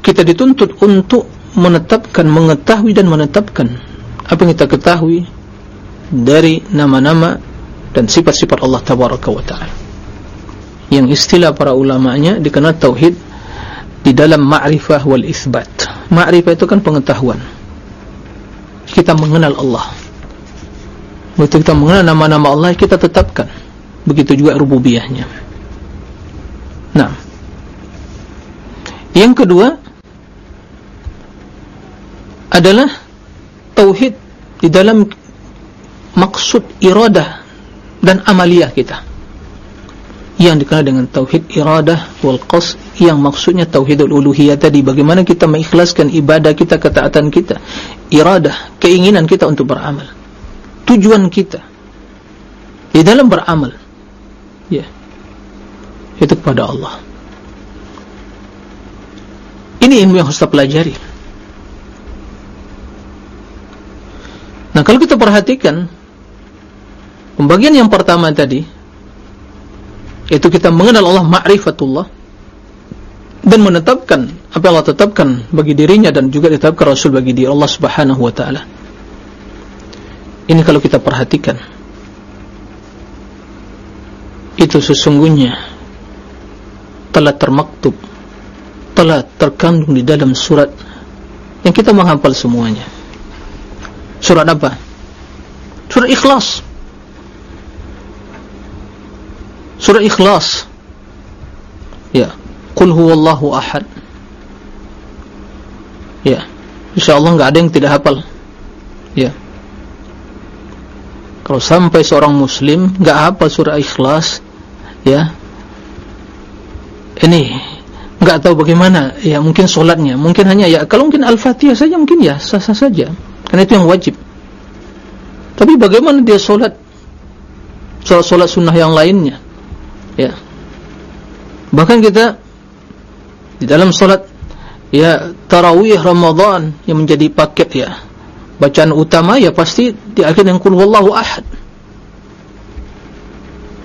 kita dituntut untuk menetapkan, mengetahui dan menetapkan apa yang kita ketahui dari nama-nama dan sifat-sifat Allah Tabaraka wa Ta'ala. Yang istilah para ulama'nya dikenal Tauhid di dalam ma'rifah wal isbat. Ma'rifah itu kan pengetahuan. Kita mengenal Allah. Begitu kita mengenal nama-nama Allah kita tetapkan begitu juga rububiyahnya. Nah. Yang kedua adalah tauhid di dalam maksud iradah dan amaliyah kita. Yang dikenal dengan tauhid iradah wal qasd yang maksudnya tauhidul uluhiyah tadi. Bagaimana kita mengikhlaskan ibadah kita ketaatan kita. Iradah keinginan kita untuk beramal. Tujuan kita di dalam beramal itu kepada Allah. Ini ilmu yang harus kita pelajari. Nah kalau kita perhatikan Pembagian yang pertama tadi Yaitu kita mengenal Allah Ma'rifatullah Dan menetapkan Apa Allah tetapkan bagi dirinya Dan juga ditetapkan Rasul bagi diri Allah subhanahu wa ta'ala. Ini kalau kita perhatikan. Itu sesungguhnya Telah termaktub Telah terkandung di dalam surat Yang kita menghafal semuanya. Surat apa? Surat ikhlas. Surat ikhlas. Ya. Qul huwallahu ahad. Ya. InsyaAllah enggak ada yang tidak hafal. Ya. Kalau sampai seorang muslim enggak hafal surah ikhlas Ya Ini enggak tahu bagaimana. Ya mungkin solatnya. Mungkin hanya ya Kalau mungkin al-fatihah saja mungkin ya Sah-sah saja. Karena itu yang wajib. Tapi bagaimana dia solat? Solat-solat sunnah yang lainnya. Ya. Bahkan kita Di dalam solat Ya Tarawih Ramadan Yang menjadi paket ya. Bacaan utama ya pasti Di akhir yang Qul Wallahu Ahad.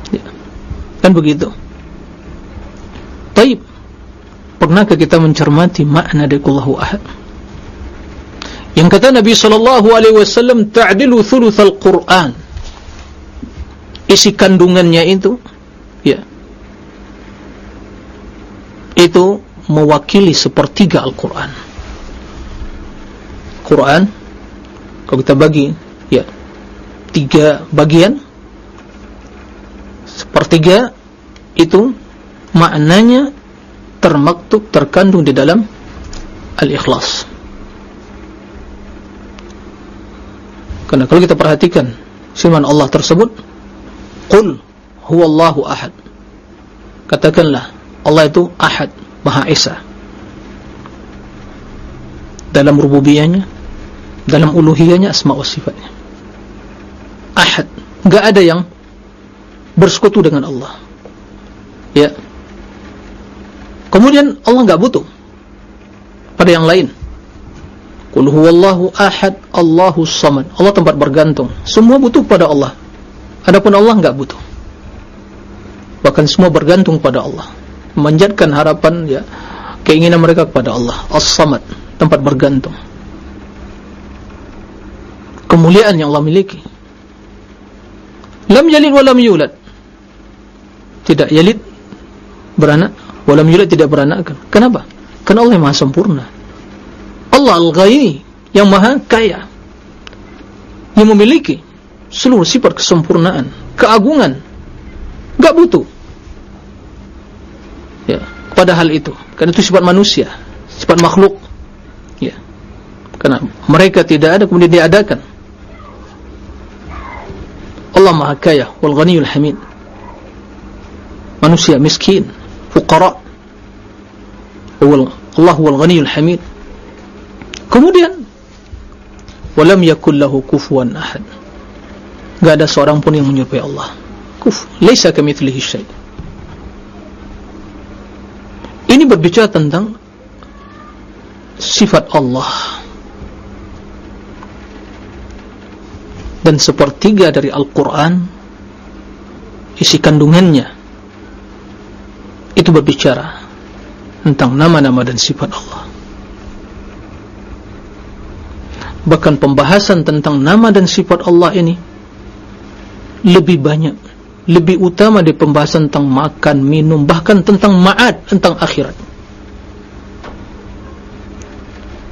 Ya. Kan begitu Taib Pernahkah kita mencermati makna dari Qul Wallahu Ahad yang kata Nabi wasallam ta'dilu thulutsal Qur'an. Isi kandungannya itu ya. Itu mewakili sepertiga Al-Qur'an. Quran kalau kita bagi ya tiga bagian sepertiga itu maknanya termaktub terkandung di dalam Al-Ikhlas. Karena kalau kita perhatikan firman Allah tersebut, "Qul huwallahu ahad." Katakanlah, Allah itu Ahad, Maha Esa. Dalam rububiyahnya, dalam uluhiyahnya, asma wa sifatnya. Ahad, enggak ada yang bersekutu dengan Allah. Ya. Kemudian Allah enggak butuh pada yang lain. Qul huwallahu ahad Allahu samad. Allah tempat bergantung. Semua butuh pada Allah. Adapun Allah enggak butuh. Bahkan semua bergantung pada Allah. Memanjatkan harapan ya keinginan mereka kepada Allah. As-samad, tempat bergantung. Kemuliaan yang Allah miliki. Lam yalid wa lam yulad. Tidak yalid beranak, wa lam yulad tidak beranak. Kenapa? karena Allah yang maha sempurna. Allah Al-Ghayni yang maha kaya. Yang memiliki seluruh sifat kesempurnaan keagungan. Gak butuh. Ya pada hal itu. Karena itu sifat manusia sifat makhluk. Ya. Karena mereka tidak ada kemudian diadakan. Allah maha kaya wal ghaniyul hamid. Manusia miskin fuqara. Allah wal ghaniyul hamid. Kemudian walam yakul lahu kufuwan ahad. Enggak ada seorang pun yang menyerupai Allah. Kuf laisa kamitslihi syai. Ini berbicara tentang sifat Allah. Dan sepertiga dari Al-Quran isi kandungannya itu berbicara tentang nama-nama dan sifat Allah. Bahkan pembahasan tentang nama dan sifat Allah ini lebih banyak lebih utama di pembahasan tentang makan, minum bahkan tentang ma'ad, tentang akhirat.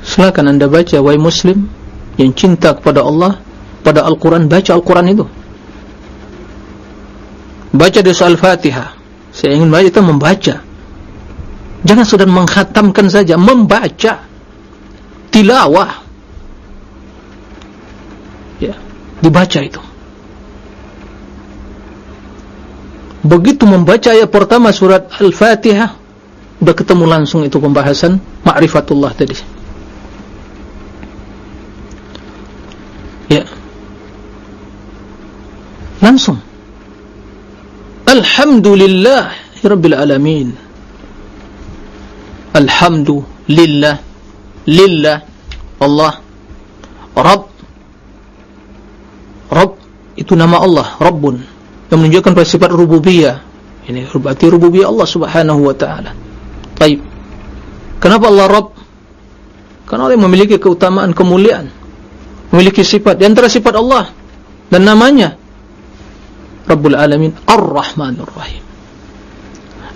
Silakan anda baca wahai muslim yang cinta kepada Allah pada Al-Quran baca Al-Quran itu. Baca dosa Al-Fatihah saya ingin baca itu membaca. Jangan sudah menghatamkan saja membaca tilawah. Ya dibaca itu. Begitu membaca ayat pertama surat Al-Fatihah sudah ketemu langsung itu pembahasan ma'rifatullah tadi. Ya. Langsung Alhamdulillah Rabbil Alamin. Alhamdulillah Lillah Allah. Rabb. Rabb itu nama Allah Rabbun. Yang menunjukkan sifat rububiyah. Ini berarti rububiyah Allah subhanahu wa ta'ala. Baik kenapa Allah Rabb? Karena Allah memiliki keutamaan kemuliaan. Memiliki sifat. Di antara sifat Allah dan namanya Rabbul Alamin Ar-Rahmanur Rahim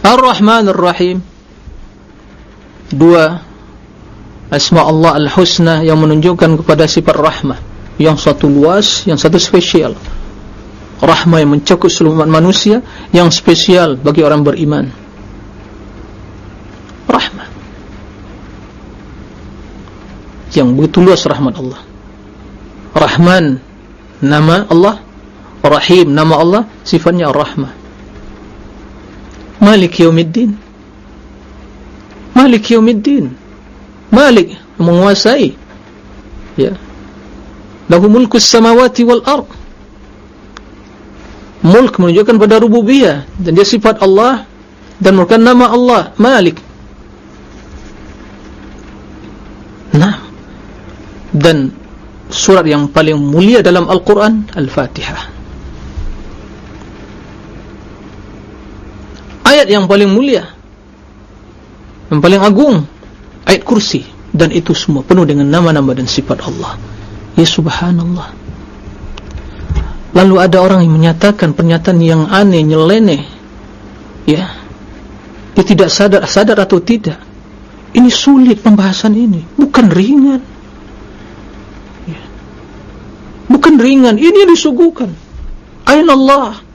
Ar-Rahmanur Rahim dua asma Allah Al-Husna yang menunjukkan kepada sifat rahmah. Yang satu luas, yang satu spesial. Rahmah yang mencakup seluruh manusia yang spesial bagi orang beriman. Rahmah. Yang begitu luas rahmat Allah. Rahman nama Allah Rahim nama Allah sifatnya Rahmah Malik Yawmiddin Malik Yawmiddin Malik menguasai ya lahu mulku samawati wal ard. Mulk menunjukkan pada rububiyah dan dia sifat Allah dan merupakan nama Allah Malik. Nah dan surat yang paling mulia dalam Al-Quran Al-Fatihah ayat yang paling mulia yang paling agung ayat kursi. Dan itu semua penuh dengan nama-nama dan sifat Allah. Ya subhanallah. Lalu ada orang yang menyatakan pernyataan yang aneh, nyeleneh. Ya. Dia tidak sadar, sadar atau tidak. Ini sulit pembahasan ini. Bukan ringan. Ya. bukan ringan, ini disuguhkan. Ain Allah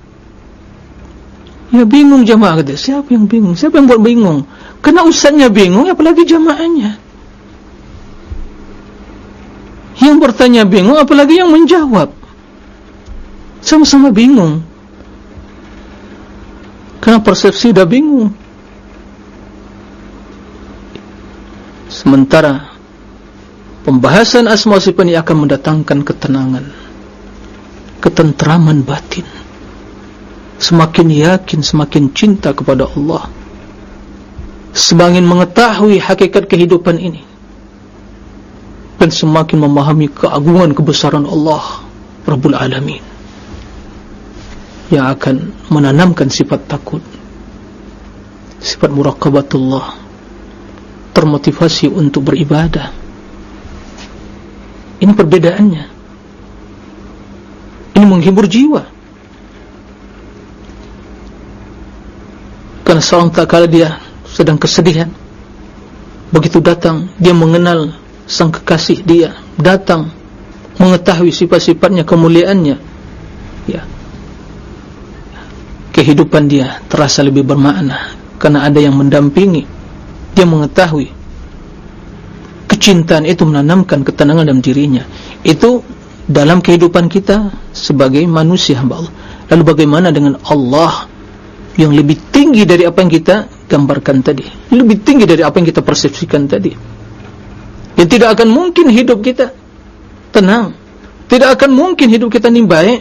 ya bingung jamaah kata, siapa yang bingung, siapa yang buat bingung? Kena usahanya bingung, apalagi jamaahnya yang bertanya bingung apalagi yang menjawab. Sama-sama bingung. Karena persepsi sudah bingung. Sementara pembahasan asma sifat ini akan mendatangkan ketenangan ketenteraman batin semakin yakin semakin cinta kepada Allah. Semakin mengetahui hakikat kehidupan ini. Dan semakin memahami keagungan kebesaran Allah Rabbul Alamin. Yang akan menanamkan sifat takut sifat muraqabatullah termotivasi untuk beribadah. Ini perbedaannya. Ini menghibur jiwa karena seorang tak kala dia sedang kesedihan. Begitu datang dia mengenal sang kekasih dia. Datang mengetahui sifat-sifatnya kemuliaannya. Ya. Kehidupan dia terasa lebih bermakna karena ada yang mendampingi. Dia mengetahui kecintaan itu menanamkan ketenangan dalam dirinya. Itu dalam kehidupan kita sebagai manusia Allah. Lalu bagaimana dengan Allah yang lebih tinggi dari apa yang kita gambarkan tadi. Lebih tinggi dari apa yang kita persepsikan tadi. Yang tidak akan mungkin hidup kita tenang. Tidak akan mungkin hidup kita ini baik.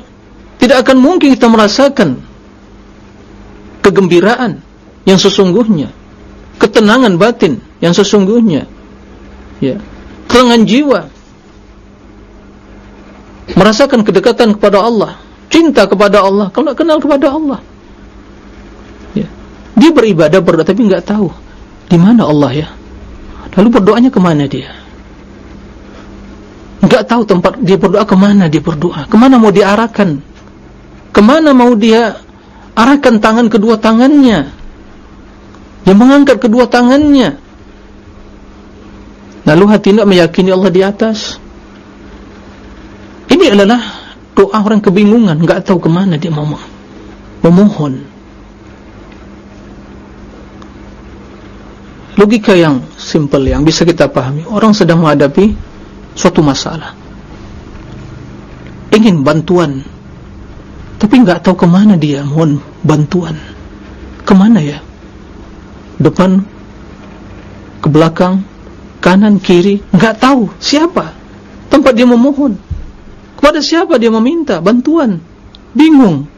Tidak akan mungkin kita merasakan kegembiraan yang sesungguhnya. Ketenangan batin yang sesungguhnya. Ya. Ketenangan jiwa. Merasakan kedekatan kepada Allah. Cinta kepada Allah. Kalau kenal kepada Allah dia beribadah berdoa tapi enggak tahu di mana Allah ya. Lalu berdoanya ke mana dia? Enggak tahu tempat dia berdoa ke mana dia berdoa? Ke mana mau diarahkan? Ke mana mau dia arahkan tangan kedua tangannya? Dia mengangkat kedua tangannya. Lalu hati tidak meyakini Allah di atas. Ini adalah doa orang kebingungan. Enggak tahu ke mana dia mau memohon logika yang simple yang bisa kita pahami orang sedang menghadapi suatu masalah. Ingin bantuan tapi enggak tahu ke mana dia mohon bantuan. Ke mana ya? Depan ke belakang kanan kiri enggak tahu siapa. Tempat dia memohon. Kepada siapa dia meminta bantuan? Bingung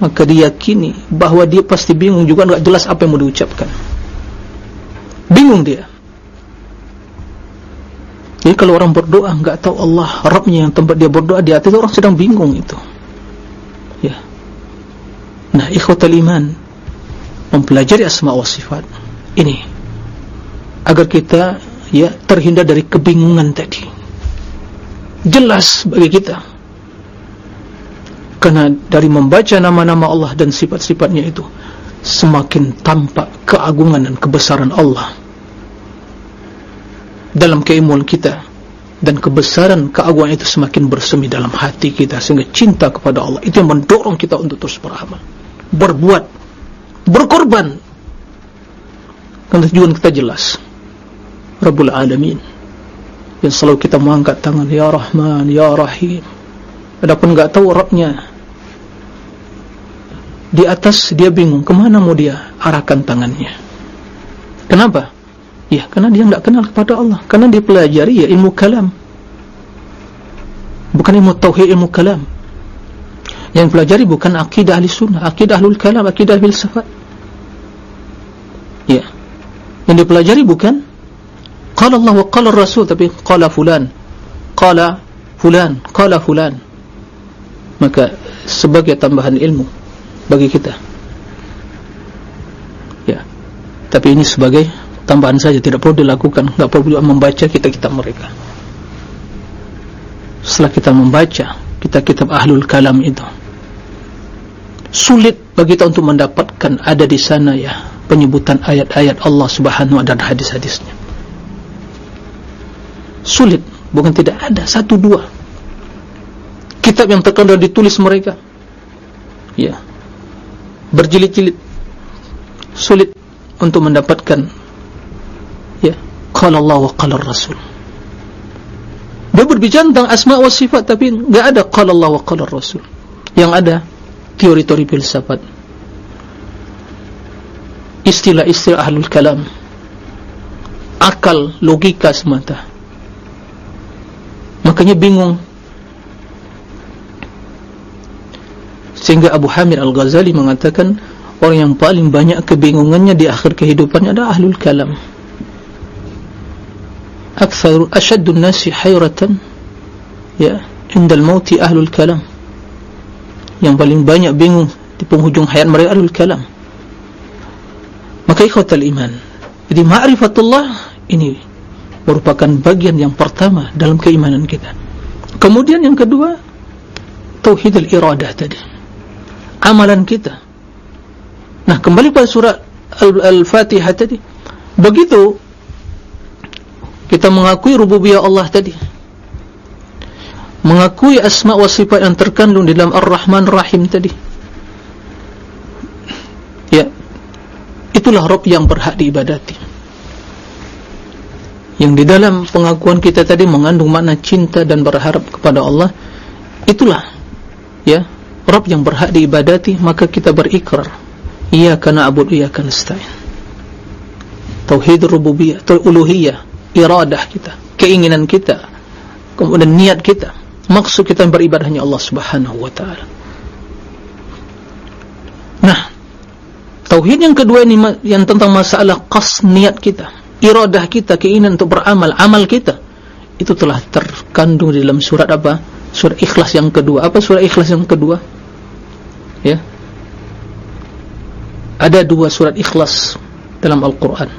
maka dia yakini bahawa dia pasti bingung juga enggak jelas apa yang mau diucapkan bingung dia jadi kalau orang berdoa enggak tahu Allah Rabbnya yang tempat dia berdoa di atas orang sedang bingung itu. Ya. Nah, ikhwatul iman mempelajari asma wa sifat ini agar kita ya terhindar dari kebingungan tadi. Jelas bagi kita. Karena dari membaca nama-nama Allah dan sifat-sifatnya itu semakin tampak keagungan dan kebesaran Allah dalam keimuan kita. Dan kebesaran keagungan itu semakin bersemi dalam hati kita sehingga cinta kepada Allah itu yang mendorong kita untuk terus beramal berbuat berkorban. Karena tujuan kita jelas. Rabbul Alamin yang selalu kita mengangkat tangan Ya Rahman, Ya Rahim adapun enggak tahu Rabbnya di atas dia bingung kemana mau dia arahkan tangannya kenapa? Ya, karena dia tidak kenal kepada Allah. Karena dia pelajari ya ilmu kalam. Bukan ilmu tauhid, ilmu kalam. Yang pelajari bukan akidah ahli sunnah, akidah ahlul kalam, akidah filsafat. Ya. Yang dipelajari bukan qala Allah wa qala Rasul tapi qala fulan. Qala fulan, qala fulan. Maka sebagai tambahan ilmu bagi kita. Ya. Tapi ini sebagai tambahan saja tidak perlu dilakukan. Tidak perlu juga membaca kitab-kitab mereka. Setelah kita membaca kitab-kitab ahlul kalam itu sulit bagi kita untuk mendapatkan ada di sana ya penyebutan ayat-ayat Allah subhanahu wa dan hadis-hadisnya. Sulit bukan tidak ada. Satu dua kitab yang terkenal ditulis mereka. Ya. Berjilid-jilid. Sulit untuk mendapatkan. Ya. Qala Allah wa qala Rasul. Dia berbicara tentang asma wa sifat tapi enggak ada qala Allah wa qala Rasul. Yang ada teori-teori filsafat. Istilah-istilah ahlul kalam. Akal logika semata. Makanya bingung sehingga Abu Hamid Al-Ghazali mengatakan orang yang paling banyak kebingungannya di akhir kehidupannya adalah ahlul kalam. Aksar ashadun nasi hayratan ya indal mauti ahlul kalam. Yang paling banyak bingung di penghujung hayat mereka ahlul kalam. Maka ikhwatal iman jadi ma'rifatullah ini merupakan bagian yang pertama dalam keimanan kita. Kemudian yang kedua tauhidul iradah tadi amalan kita. Nah kembali pada surat Al-Fatihah tadi. Begitu kita mengakui rububiyah Allah tadi. Mengakui asma wa sifat yang terkandung di dalam Ar-Rahman Rahim tadi. Ya itulah Rabb yang berhak diibadati. Yang di dalam pengakuan kita tadi mengandung makna cinta dan berharap kepada Allah. Itulah ya Rabb yang berhak diibadati maka kita berikrar iya kana abud iya kana stain tauhid rububiyah tauhid uluhiyah iradah kita keinginan kita kemudian niat kita maksud kita beribadah hanya Allah Subhanahu wa taala. Nah, tauhid yang kedua ini yang tentang masalah qas niat kita, iradah kita, keinginan untuk beramal, amal kita itu telah terkandung di dalam surat apa? Surat Ikhlas yang kedua. Apa surat Ikhlas yang kedua? Ya. Ada dua surat Ikhlas dalam Al-Qur'an.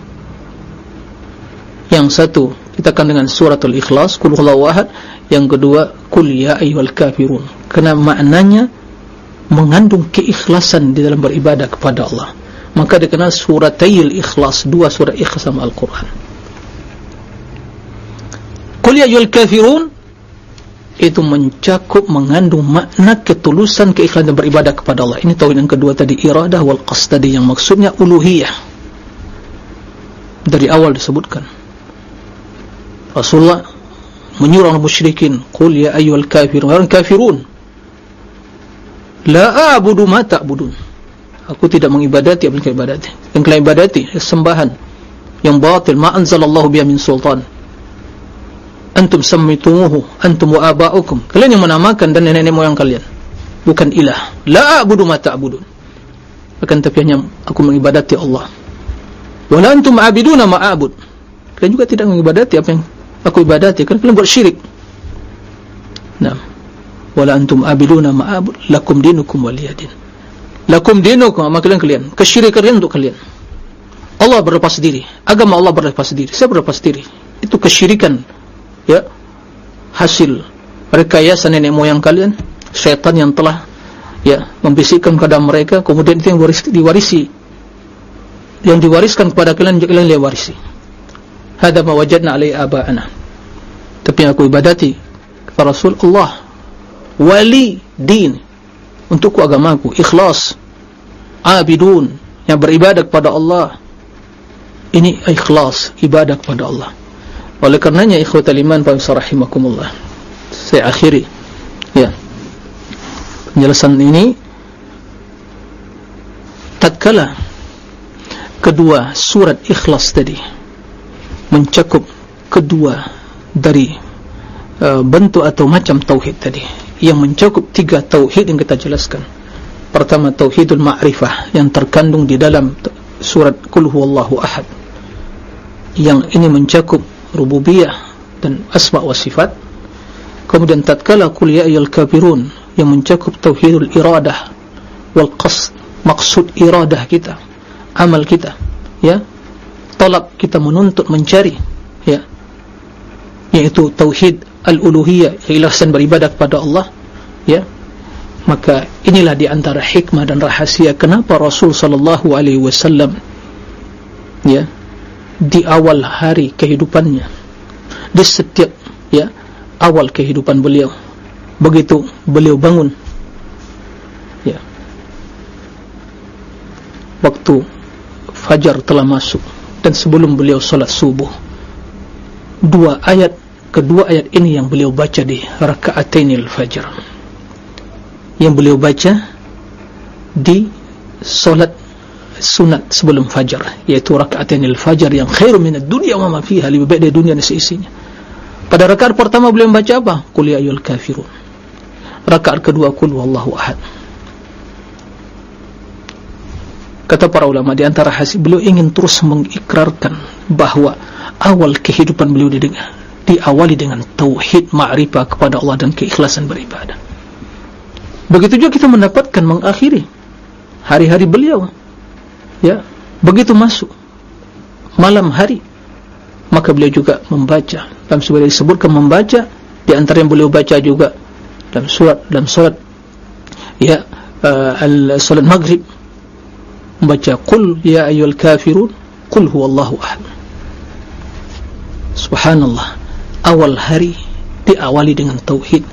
Yang satu kita akan dengan suratul Ikhlas, ahad yang kedua kul ya ayyuhal kafirun karena maknanya mengandung keikhlasan di dalam beribadah kepada Allah maka dikenal suratayil ikhlas dua surat ikhlas dalam Al-Quran kul ya ayyuhal kafirun itu mencakup mengandung makna ketulusan keikhlasan beribadah kepada Allah. Ini tauhid yang kedua tadi iradah wal qas tadi yang maksudnya uluhiyah. Dari awal disebutkan. Rasulullah menyuruh orang musyrikin qul ya ayyuhal kafirun. Orang kafirun la a'budu ma ta'budun. Aku tidak mengibadati apa yang kalian ibadati. Yang kalian ibadati sembahan. Yang batil ma anzalallahu biha min sultan antum sammitumuhu antum wa aba'ukum kalian yang menamakan dan nenek-nenek moyang kalian. Bukan ilah. La a'budu ma ta'budun. Akan tapi hanya aku mengibadati Allah. Wala antum a'biduna ma a'bud. Kalian juga tidak mengibadati apa yang aku ibadati. Kan kalian buat syirik. Nah wala antum abiduna ma'abud lakum dinukum waliyadin lakum dinukum maka kalian kalian. Kesyirikan untuk kalian. Allah berlepas diri. Agama Allah berlepas diri. Saya berlepas diri? Itu kesyirikan ya. Hasil rekayasa nenek moyang kalian syaitan yang telah ya membisikkan kepada mereka kemudian itu yang diwarisi. Yang diwariskan kepada kalian kalian dia warisi. Hada ma wajadna alai aba'ana. Tapi aku ibadati kata Rasul Allah wali din untuk agamaku ikhlas abidun yang beribadah kepada Allah. Ini ikhlas ibadah kepada Allah oleh karenanya ikhwatal iman fa rahimakumullah. Saya akhiri ya penjelasan ini. Tatkala kedua surat ikhlas tadi mencakup kedua dari uh, bentuk atau macam tauhid tadi yang mencakup tiga tauhid yang kita jelaskan. Pertama tauhidul ma'rifah yang terkandung di dalam surat kul huwallahu ahad yang ini mencakup rububiyah dan asma wa sifat. Kemudian tatkala kul ya ayyul kafirun yang mencakup tauhidul iradah wal qasd maksud iradah kita amal kita ya talab kita menuntut mencari ya yaitu tauhid al-uluhiyah keikhlasan beribadah kepada Allah ya maka inilah di antara hikmah dan rahasia kenapa Rasul sallallahu alaihi wasallam ya di awal hari kehidupannya. Di setiap ya awal kehidupan beliau. Begitu beliau bangun. Ya. Waktu fajar telah masuk dan sebelum beliau salat subuh. Dua ayat kedua ayat ini yang beliau baca di raka'atainil fajr. Yang beliau baca di salat sunat sebelum fajar yaitu raka'atainil fajr yang khairu minad dunya wa ma fiha lebih baik dari dunia dan seisinya. Pada rakaat pertama beliau baca apa? Qul ya ayyuhal kafirun. Rakaat kedua qul wallahu ahad. Kata para ulama di antara hasil beliau ingin terus mengikrarkan bahawa awal kehidupan beliau diawali dengan tauhid ma'rifah kepada Allah dan keikhlasan beribadah. Begitu juga kita mendapatkan mengakhiri hari-hari beliau ya begitu masuk malam hari maka beliau juga membaca. Dalam sebuah disebutkan membaca di antara yang beliau baca juga dalam surat dalam surat ya uh, al-salat maghrib membaca qul ya ayyul kafirun qul huwallahu ahad. Subhanallah awal hari diawali dengan tauhid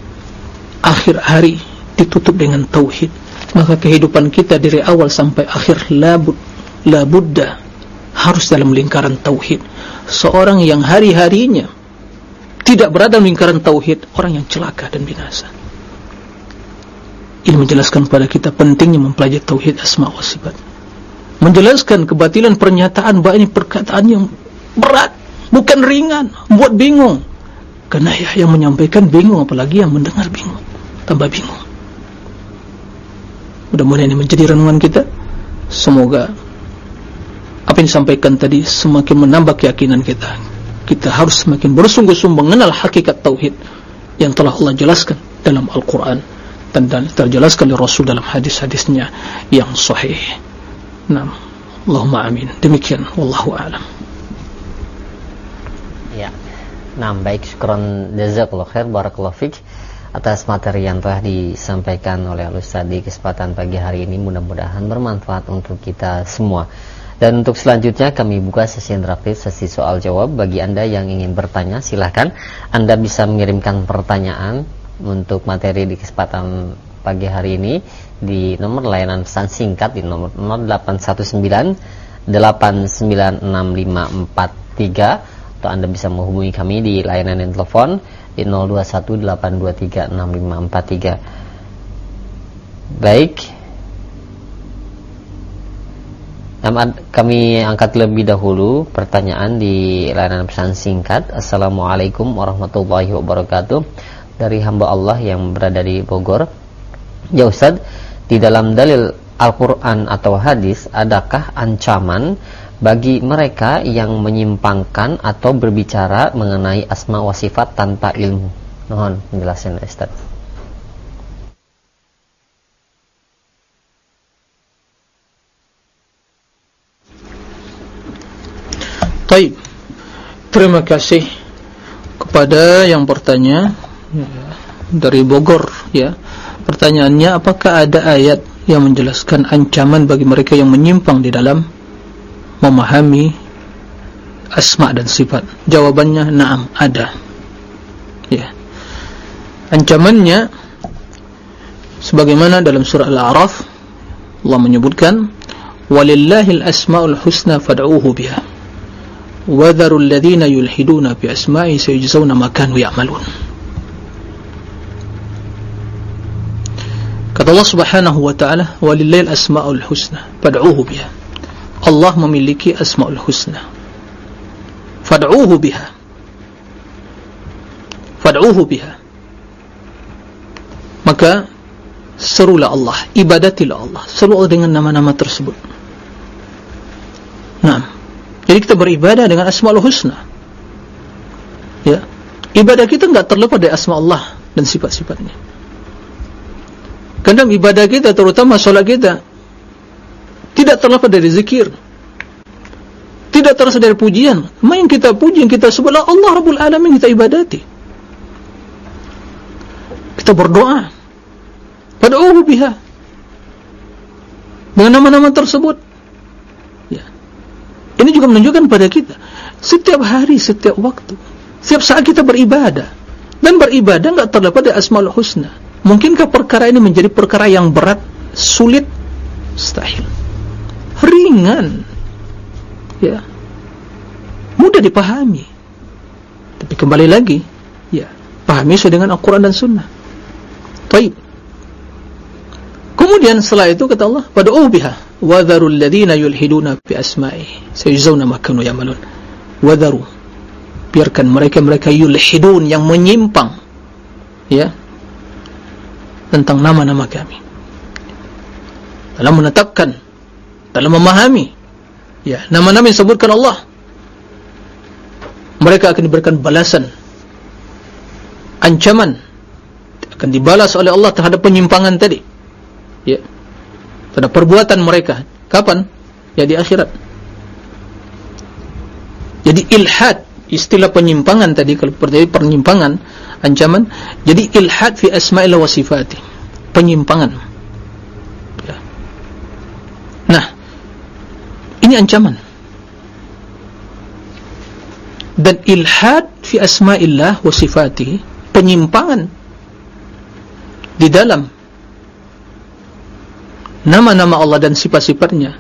akhir hari ditutup dengan tauhid. Maka kehidupan kita dari awal sampai akhir labud labudda harus dalam lingkaran tauhid. Seorang yang hari-harinya tidak berada dalam lingkaran tauhid orang yang celaka dan binasa. Ini menjelaskan kepada kita pentingnya mempelajari tauhid asma wa sifat. Menjelaskan kebatilan pernyataan ini perkataan yang berat bukan ringan buat bingung. Kerana ya yang menyampaikan bingung apalagi yang mendengar bingung tambah bingung. Mudah-mudahan ini menjadi renungan kita. Semoga apa yang disampaikan tadi semakin menambah keyakinan kita kita harus semakin bersungguh-sungguh mengenal hakikat tauhid yang telah Allah jelaskan dalam Al-Quran dan terjelaskan oleh Rasul dalam hadis-hadisnya yang sahih Naam. Allahumma amin. Demikian wallahu a'lam. Ya. Naam, baik syukran jazakallahu khair barakallahu fik atas materi yang telah disampaikan oleh Ustaz di kesempatan pagi hari ini mudah-mudahan bermanfaat untuk kita semua. Dan untuk selanjutnya kami buka sesi interaktif sesi soal jawab bagi Anda yang ingin bertanya silahkan Anda bisa mengirimkan pertanyaan untuk materi di kesempatan pagi hari ini di nomor layanan pesan singkat di nomor 0819 896543 atau Anda bisa menghubungi kami di layanan yang telepon di 0218236543. Baik. Kami angkat lebih dahulu pertanyaan di layanan pesan singkat. Assalamualaikum warahmatullahi wabarakatuh. Dari hamba Allah yang berada di Bogor. Ya Ustaz, di dalam dalil Al-Quran atau hadis adakah ancaman bagi mereka yang menyimpangkan atau berbicara mengenai asma wa sifat tanpa ilmu mohon penjelasan Ustaz Taib terima kasih kepada yang bertanya dari Bogor ya Pertanyaannya apakah ada ayat yang menjelaskan ancaman bagi mereka yang menyimpang di dalam memahami asma dan sifat? Jawabannya na'am, ada. Ya. Ancamannya sebagaimana dalam surah Al-A'raf Allah menyebutkan walillahil asmaul husna fad'uuhu biha dharul ladzina yulhiduna bi asma'i sayujzauna ma kanu ya'malun Kata Allah subhanahu wa ta'ala Walillahil asma'ul husna Fad'uhu biha. Allah memiliki asma'ul husna. Fad'uhu biha. Fad'uhu biha. Maka Serulah Allah Ibadatilah Allah. Serulah dengan nama-nama tersebut. Nah Jadi kita beribadah dengan asma'ul husna Ya Ibadah kita enggak terlepas dari asma' Allah Dan sifat-sifatnya Kadang ibadah kita terutama solat kita tidak terlepas dari zikir. Tidak terlepas dari pujian. Main kita puji kita sebelah Allah Rabbul Alamin kita ibadati. Kita berdoa. Pad'uhu biha. Dengan nama-nama tersebut. Ini juga menunjukkan pada kita setiap hari, setiap waktu, setiap saat kita beribadah dan beribadah enggak terlepas dari Asmaul Husna. Mungkinkah perkara ini menjadi perkara yang berat, sulit? Mustahil. Ringan. Ya. Mudah dipahami. Tapi kembali lagi, ya, pahami sesuai dengan Al-Qur'an dan Sunnah. Baik. Kemudian setelah itu kata Allah, "Wad'u biha wa dharul ladzina yulhiduna fi asma'i sayujzauna ma kanu ya'malun." Wadharu. Biarkan mereka-mereka yulhidun yang menyimpang. Ya, tentang nama-nama kami dalam menetapkan dalam memahami ya nama-nama yang disebutkan Allah mereka akan diberikan balasan ancaman akan dibalas oleh Allah terhadap penyimpangan tadi ya. Terhadap perbuatan mereka. Kapan? ya di akhirat. Jadi ilhad istilah penyimpangan tadi kalau terjadi penyimpangan ancaman jadi ilhad fi asma'il wa sifati. Penyimpangan. Ya. nah ini ancaman. Dan ilhad fi asma'illah wa sifatihi penyimpangan di dalam nama-nama Allah dan sifat-sifatnya.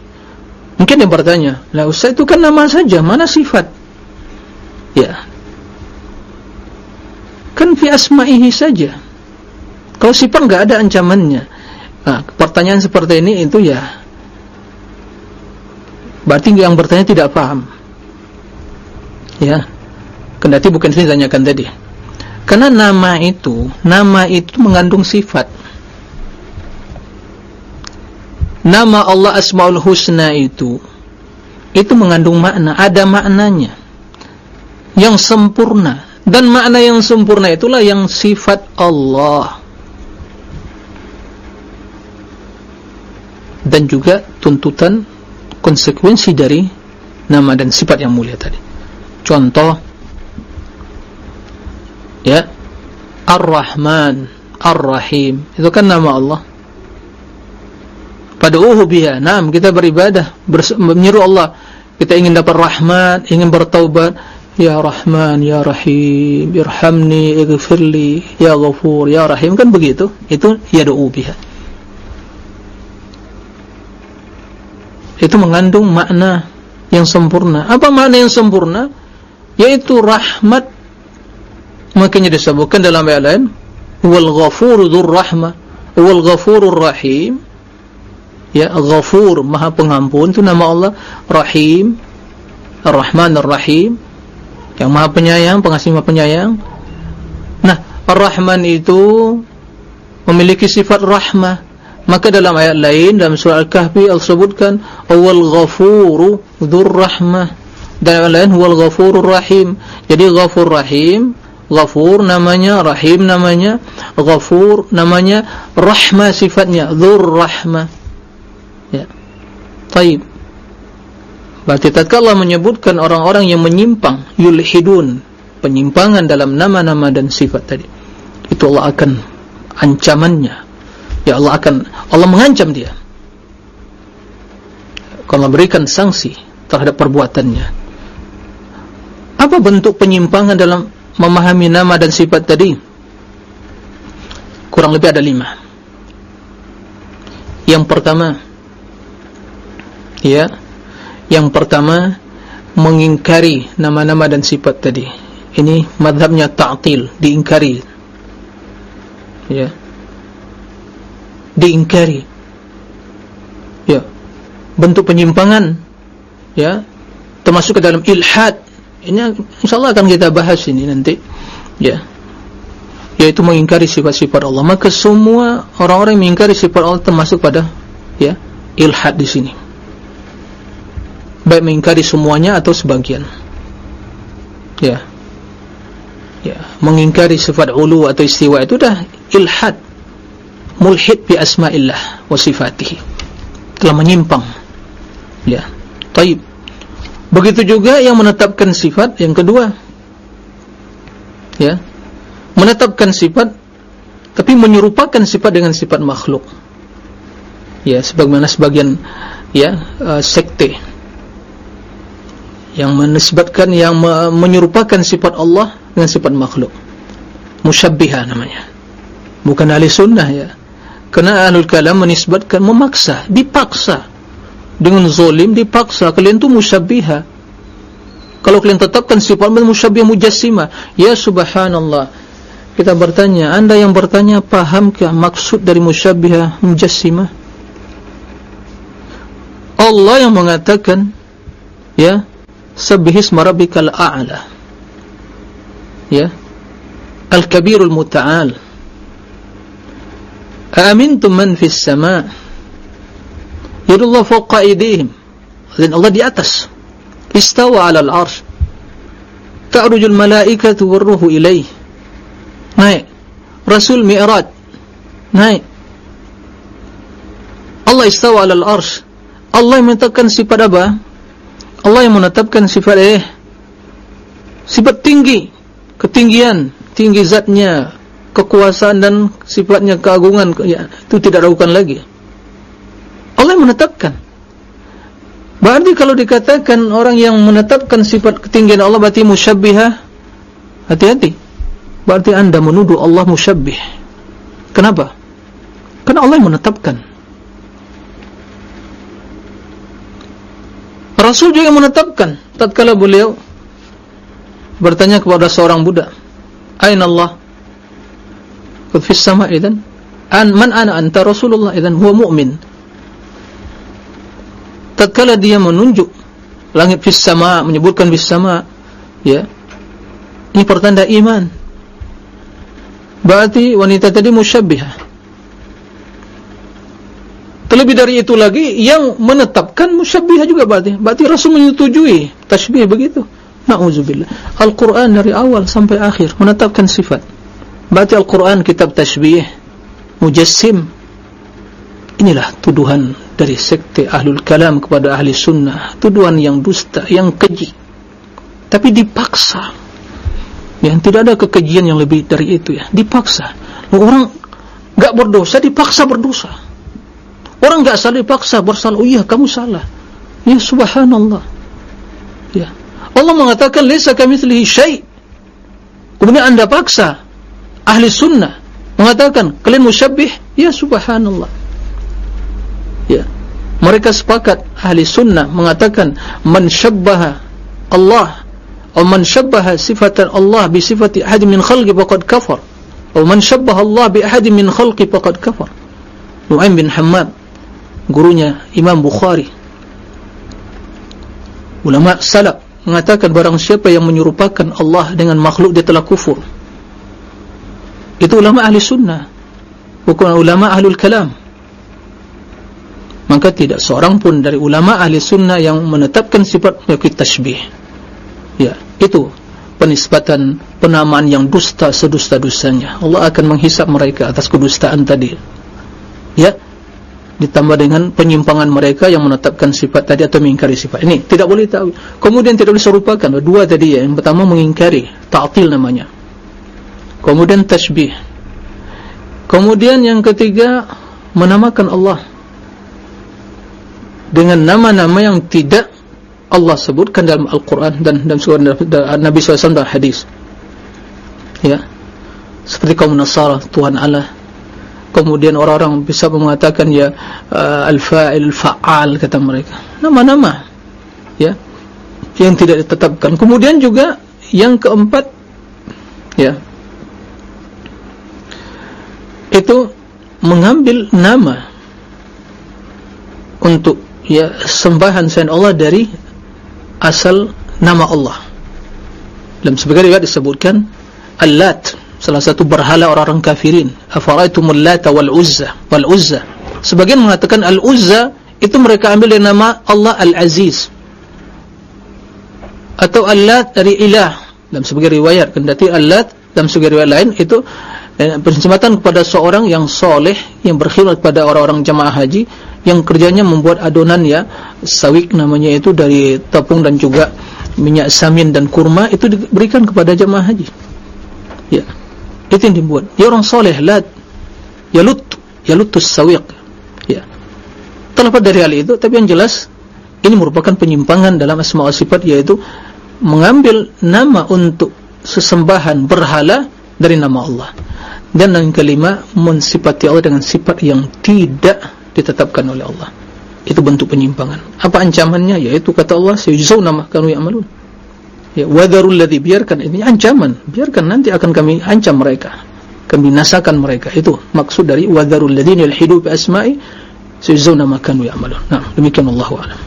Mungkin dia bertanya lah Ustaz itu kan nama saja mana sifat? Ya. Kan fi asma'ihi saja. Kalau sifat enggak ada ancamannya. Nah, pertanyaan seperti ini itu ya. Berarti yang bertanya tidak paham ya. Kendati bukan ini tanyakan tadi. Karena nama itu nama itu mengandung sifat nama Allah Asmaul Husna itu itu mengandung makna ada maknanya. Yang sempurna. Dan makna yang sempurna itulah yang sifat Allah. Dan juga tuntutan konsekuensi dari nama dan sifat yang mulia tadi. Contoh ya Ar-Rahman Ar-Rahim. Itu kan nama Allah pada biha. Nam kita beribadah menyeru Allah. Kita ingin dapat rahmat ingin bertaubat. Ya Rahman ya Rahim irhamni ighfirli ya Ghafur ya Rahim. Kan begitu? Itu yad'u biha. Itu mengandung makna yang sempurna. Apa makna yang sempurna? Yaitu rahmat. Makanya disebutkan dalam ayat lain wal ghafur dzur rahmah wal ghafurur rahim ya ghafur maha pengampun itu nama Allah rahim ar-rahman ar-rahim yang maha penyayang pengasih maha penyayang. Nah ar-rahman itu memiliki sifat rahmah. Maka dalam ayat lain dalam surah al-kahfi Allah sebutkan wal ghafuru dzur rahmah. Dan yang lain huwal ghafurur rahim. Jadi ghafur rahim ghafur namanya rahim namanya ghafur namanya rahmah sifatnya dhur rahmah ya. Taib. Berarti tatkala menyebutkan orang-orang yang menyimpang yulhidun penyimpangan dalam nama-nama dan sifat tadi itu Allah akan ancamannya. Ya Allah akan Allah mengancam dia. Kalau memberikan sanksi terhadap perbuatannya. Apa bentuk penyimpangan dalam memahami nama dan sifat tadi? Kurang lebih ada lima. Yang pertama, ya, yang pertama mengingkari nama-nama dan sifat tadi. Ini madhabnya ta'til, diingkari. Ya, diingkari. Ya, bentuk penyimpangan, ya, termasuk ke dalam ilhad. Ini insyaallah akan kita bahas ini nanti. Ya. Yaitu mengingkari sifat-sifat Allah. Maka semua orang-orang mengingkari sifat Allah termasuk pada ya ilhad di sini baik mengingkari semuanya atau sebagian ya. Ya. Mengingkari sifat ulu atau istiwa itu dah ilhad. Mulhid bi asma'illah wa sifatihi. Telah menyimpang. Ya. Taib. Begitu juga yang menetapkan sifat yang kedua. Ya. Menetapkan sifat tapi menyerupakan sifat dengan sifat makhluk. Ya, sebagaimana sebagian ya uh, sekte yang menisbatkan yang me menyerupakan sifat Allah dengan sifat makhluk. Musyabbihah namanya. Bukan ahli sunnah ya. Karena ahlul kalam menisbatkan memaksa, dipaksa dengan zolim dipaksa kalian itu musyabbiha kalau kalian tetapkan sifat musyabbiha mujassima ya subhanallah kita bertanya anda yang bertanya pahamkah maksud dari musyabbiha mujassima Allah yang mengatakan ya sabihis marabikal a'la ya al-kabirul muta'al amintum man fis sama' Yadullah fawqa idihim Dan Allah di atas Istawa ala al-arsh Ta'rujul malaikatu warruhu ilaih Naik Rasul mi'rad Naik Allah istawa ala al-arsh Allah yang menetapkan sifat apa? Allah yang menetapkan sifat eh Sifat tinggi Ketinggian Tinggi zatnya Kekuasaan dan sifatnya keagungan ya, Itu tidak ragukan lagi Allah yang menetapkan Berarti kalau dikatakan orang yang menetapkan sifat ketinggian Allah berarti musyabbihah, hati-hati. Berarti anda menuduh Allah musyabbih. Kenapa? Karena Allah yang menetapkan. Rasul juga menetapkan. Tatkala beliau bertanya kepada seorang budak, Aina Allah? Fis sama idan. An man ana anta Rasulullah idan huwa mu'min tatkala dia menunjuk langit fis sama menyebutkan fis sama ya ini pertanda iman berarti wanita tadi musyabbihah terlebih dari itu lagi yang menetapkan musyabbihah juga berarti. Berarti Rasul menyetujui tasbih begitu. Na'udzubillah. Al-Quran dari awal sampai akhir menetapkan sifat. Berarti Al-Quran kitab tasbih mujassim. Inilah tuduhan dari sekte ahlul kalam kepada ahli sunnah. Tuduhan yang dusta, yang keji. Tapi dipaksa. Yang tidak ada kekejian yang lebih dari itu ya. Dipaksa. Orang gak berdosa dipaksa berdosa orang gak salah dipaksa bersalah oh iya kamu salah. Ya subhanallah. Ya. Allah mengatakan lisa kami selihi syait kemudian anda paksa ahli sunnah mengatakan kalian musyabbih? Ya subhanallah. Ya. Mereka sepakat ahli sunnah mengatakan man syabbaha Allah atau man syabbaha sifatan Allah bi sifati ahad min khalqi faqad kafar atau man syabbaha Allah bi ahad min khalqi faqad kafar. Nu'aim bin Hammad gurunya Imam Bukhari. Ulama salaf mengatakan barang siapa yang menyerupakan Allah dengan makhluk dia telah kufur. Itu ulama ahli sunnah bukan ulama ahlul kalam. Maka tidak seorang pun dari ulama ahli sunnah yang menetapkan sifat memiliki tashbih. Ya itu penisbatan penamaan yang dusta sedusta-dustanya. Allah akan menghisap mereka atas kedustaan tadi. Ya ditambah dengan penyimpangan mereka yang menetapkan sifat tadi atau mengingkari sifat. Ini tidak boleh tahu. Kemudian tidak boleh serupakan. Dua tadi ya. Yang pertama mengingkari. Ta'til namanya. Kemudian tashbih. Kemudian yang ketiga menamakan Allah. Dengan nama-nama yang tidak Allah sebutkan dalam Al-Quran dan dalam surah Nabi SAW dalam hadis. Ya. Seperti kaum Nasara Tuhan Allah kemudian orang-orang bisa mengatakan ya uh, Al-Fa'il Fa'al kata mereka. Nama-nama ya yang tidak ditetapkan. Kemudian juga yang keempat ya itu mengambil nama untuk ya sembahan selain Allah dari asal nama Allah. Dalam sebagian riwayat disebutkan Al-Lat salah satu berhala orang-orang kafirin afaraitumul lata wal uzza? Wal uzza. Sebagian mengatakan Al-Uzza itu mereka ambil dari nama Allah Al-Aziz. Atau Al-Lat dari ilah. Dalam sebagian riwayat kendati Al-Lat dalam sebagian riwayat lain itu eh, persempatan kepada seorang yang soleh yang berkhidmat kepada orang-orang jamaah haji yang kerjanya membuat adonan ya sawik namanya itu dari tepung dan juga minyak samin dan kurma itu diberikan kepada jemaah haji. Ya itu yang dibuat dia orang soleh lat yalut yalutus sawik ya. Terlepas dari hal itu tapi yang jelas ini merupakan penyimpangan dalam asma wa sifat yaitu mengambil nama untuk sesembahan berhala dari nama Allah. Dan yang kelima mensifati Allah dengan sifat yang tidak ditetapkan oleh Allah. Itu bentuk penyimpangan. Apa ancamannya? Yaitu kata Allah sayujzauna ma kanu ya'malun ya wadarul ladzi biarkan ini ancaman. Biarkan nanti akan kami ancam mereka. Kami binasakan mereka. Itu maksud dari wadarul ladzina yulhidu bi asma'i sayujzauna ma kanu ya'malun. Nah demikian Allahu a'lam.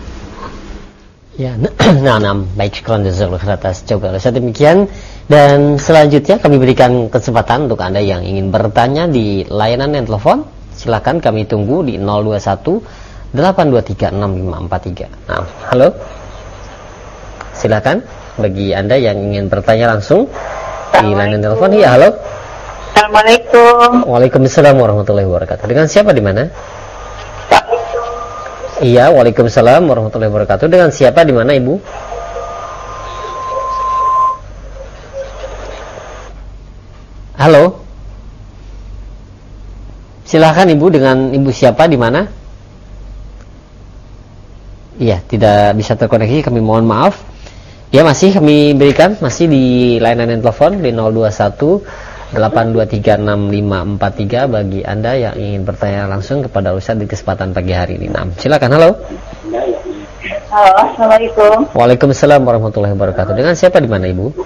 Ya, <clears throat> nah, nah, baik sekali jazakallahu atas coba saya demikian. Dan selanjutnya kami berikan kesempatan untuk anda yang ingin bertanya di layanan yang telepon. Silakan kami tunggu di 021 823 6543 nah halo. Silakan bagi anda yang ingin bertanya langsung di line telepon iya halo Assalamualaikum Waalaikumsalam warahmatullahi wabarakatuh dengan siapa di mana Iya, Waalaikumsalam warahmatullahi wabarakatuh. Dengan siapa di mana, Ibu? Halo. Silahkan ibu dengan ibu siapa di mana? Iya, tidak bisa terkoneksi. Kami mohon maaf. Ya masih kami berikan masih di layanan telepon di 021 8236543 bagi Anda yang ingin bertanya langsung kepada Ustaz di kesempatan pagi hari ini. Nah, silakan halo. Halo, Assalamualaikum. Waalaikumsalam warahmatullahi wabarakatuh. Dengan siapa di mana Ibu?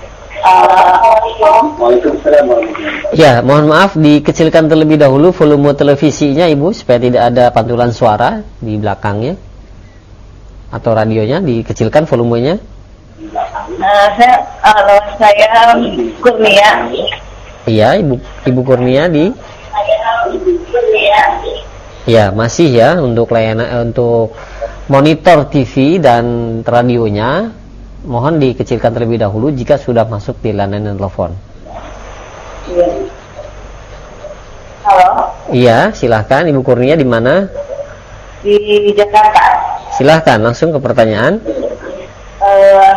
Ya, mohon maaf dikecilkan terlebih dahulu volume televisinya Ibu supaya tidak ada pantulan suara di belakangnya. Atau radionya dikecilkan volumenya. Uh, saya, uh, saya Kurnia. Iya, Ibu Ibu Kurnia di Ya, masih ya untuk layanan eh, untuk monitor TV dan radionya mohon dikecilkan terlebih dahulu jika sudah masuk di layanan telepon. Iya. Halo. Iya, silahkan Ibu Kurnia di mana? Di Jakarta. Silahkan langsung ke pertanyaan.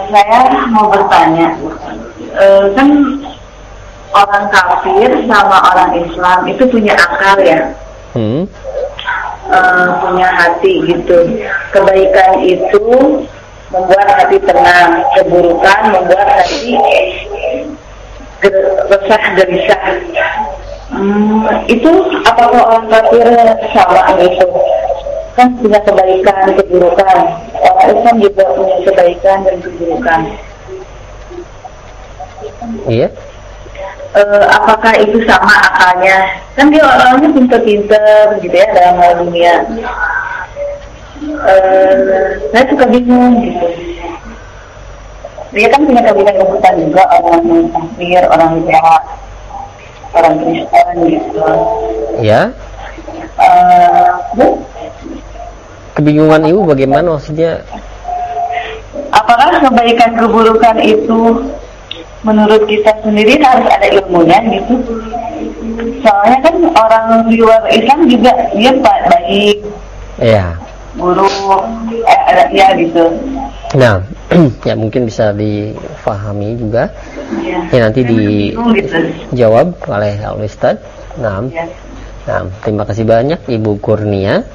Saya mau bertanya, uh, kan orang kafir sama orang Islam itu punya akal ya, Hmm. uh, punya hati gitu. Kebaikan itu membuat hati tenang, keburukan membuat hati ger- resah gelisah. Hmm, itu apakah orang kafir sama gitu? Kan punya kebaikan, keburukan. Orang Islam juga punya kebaikan dan keburukan. Iya. eh, apakah itu sama akalnya? Kan dia orangnya pinter-pinter gitu ya dalam hal dunia. Eh, saya suka bingung gitu. Dia kan punya kebaikan kebutuhan juga orang kafir, orang Jawa, orang Kristen gitu. Ya. Eh, Bu, Kebingungan Ibu bagaimana maksudnya? apakah kebaikan keburukan itu menurut kita sendiri harus ada ilmunya gitu? Soalnya kan orang di luar Islam juga dia ba- baik, Ya. buruk, eh, ada ya gitu. Nah, <clears throat> ya mungkin bisa difahami juga. Ya, Ya nanti gitu. dijawab oleh Al Ustaz. Nah, Ya. nah, terima kasih banyak Ibu Kurnia.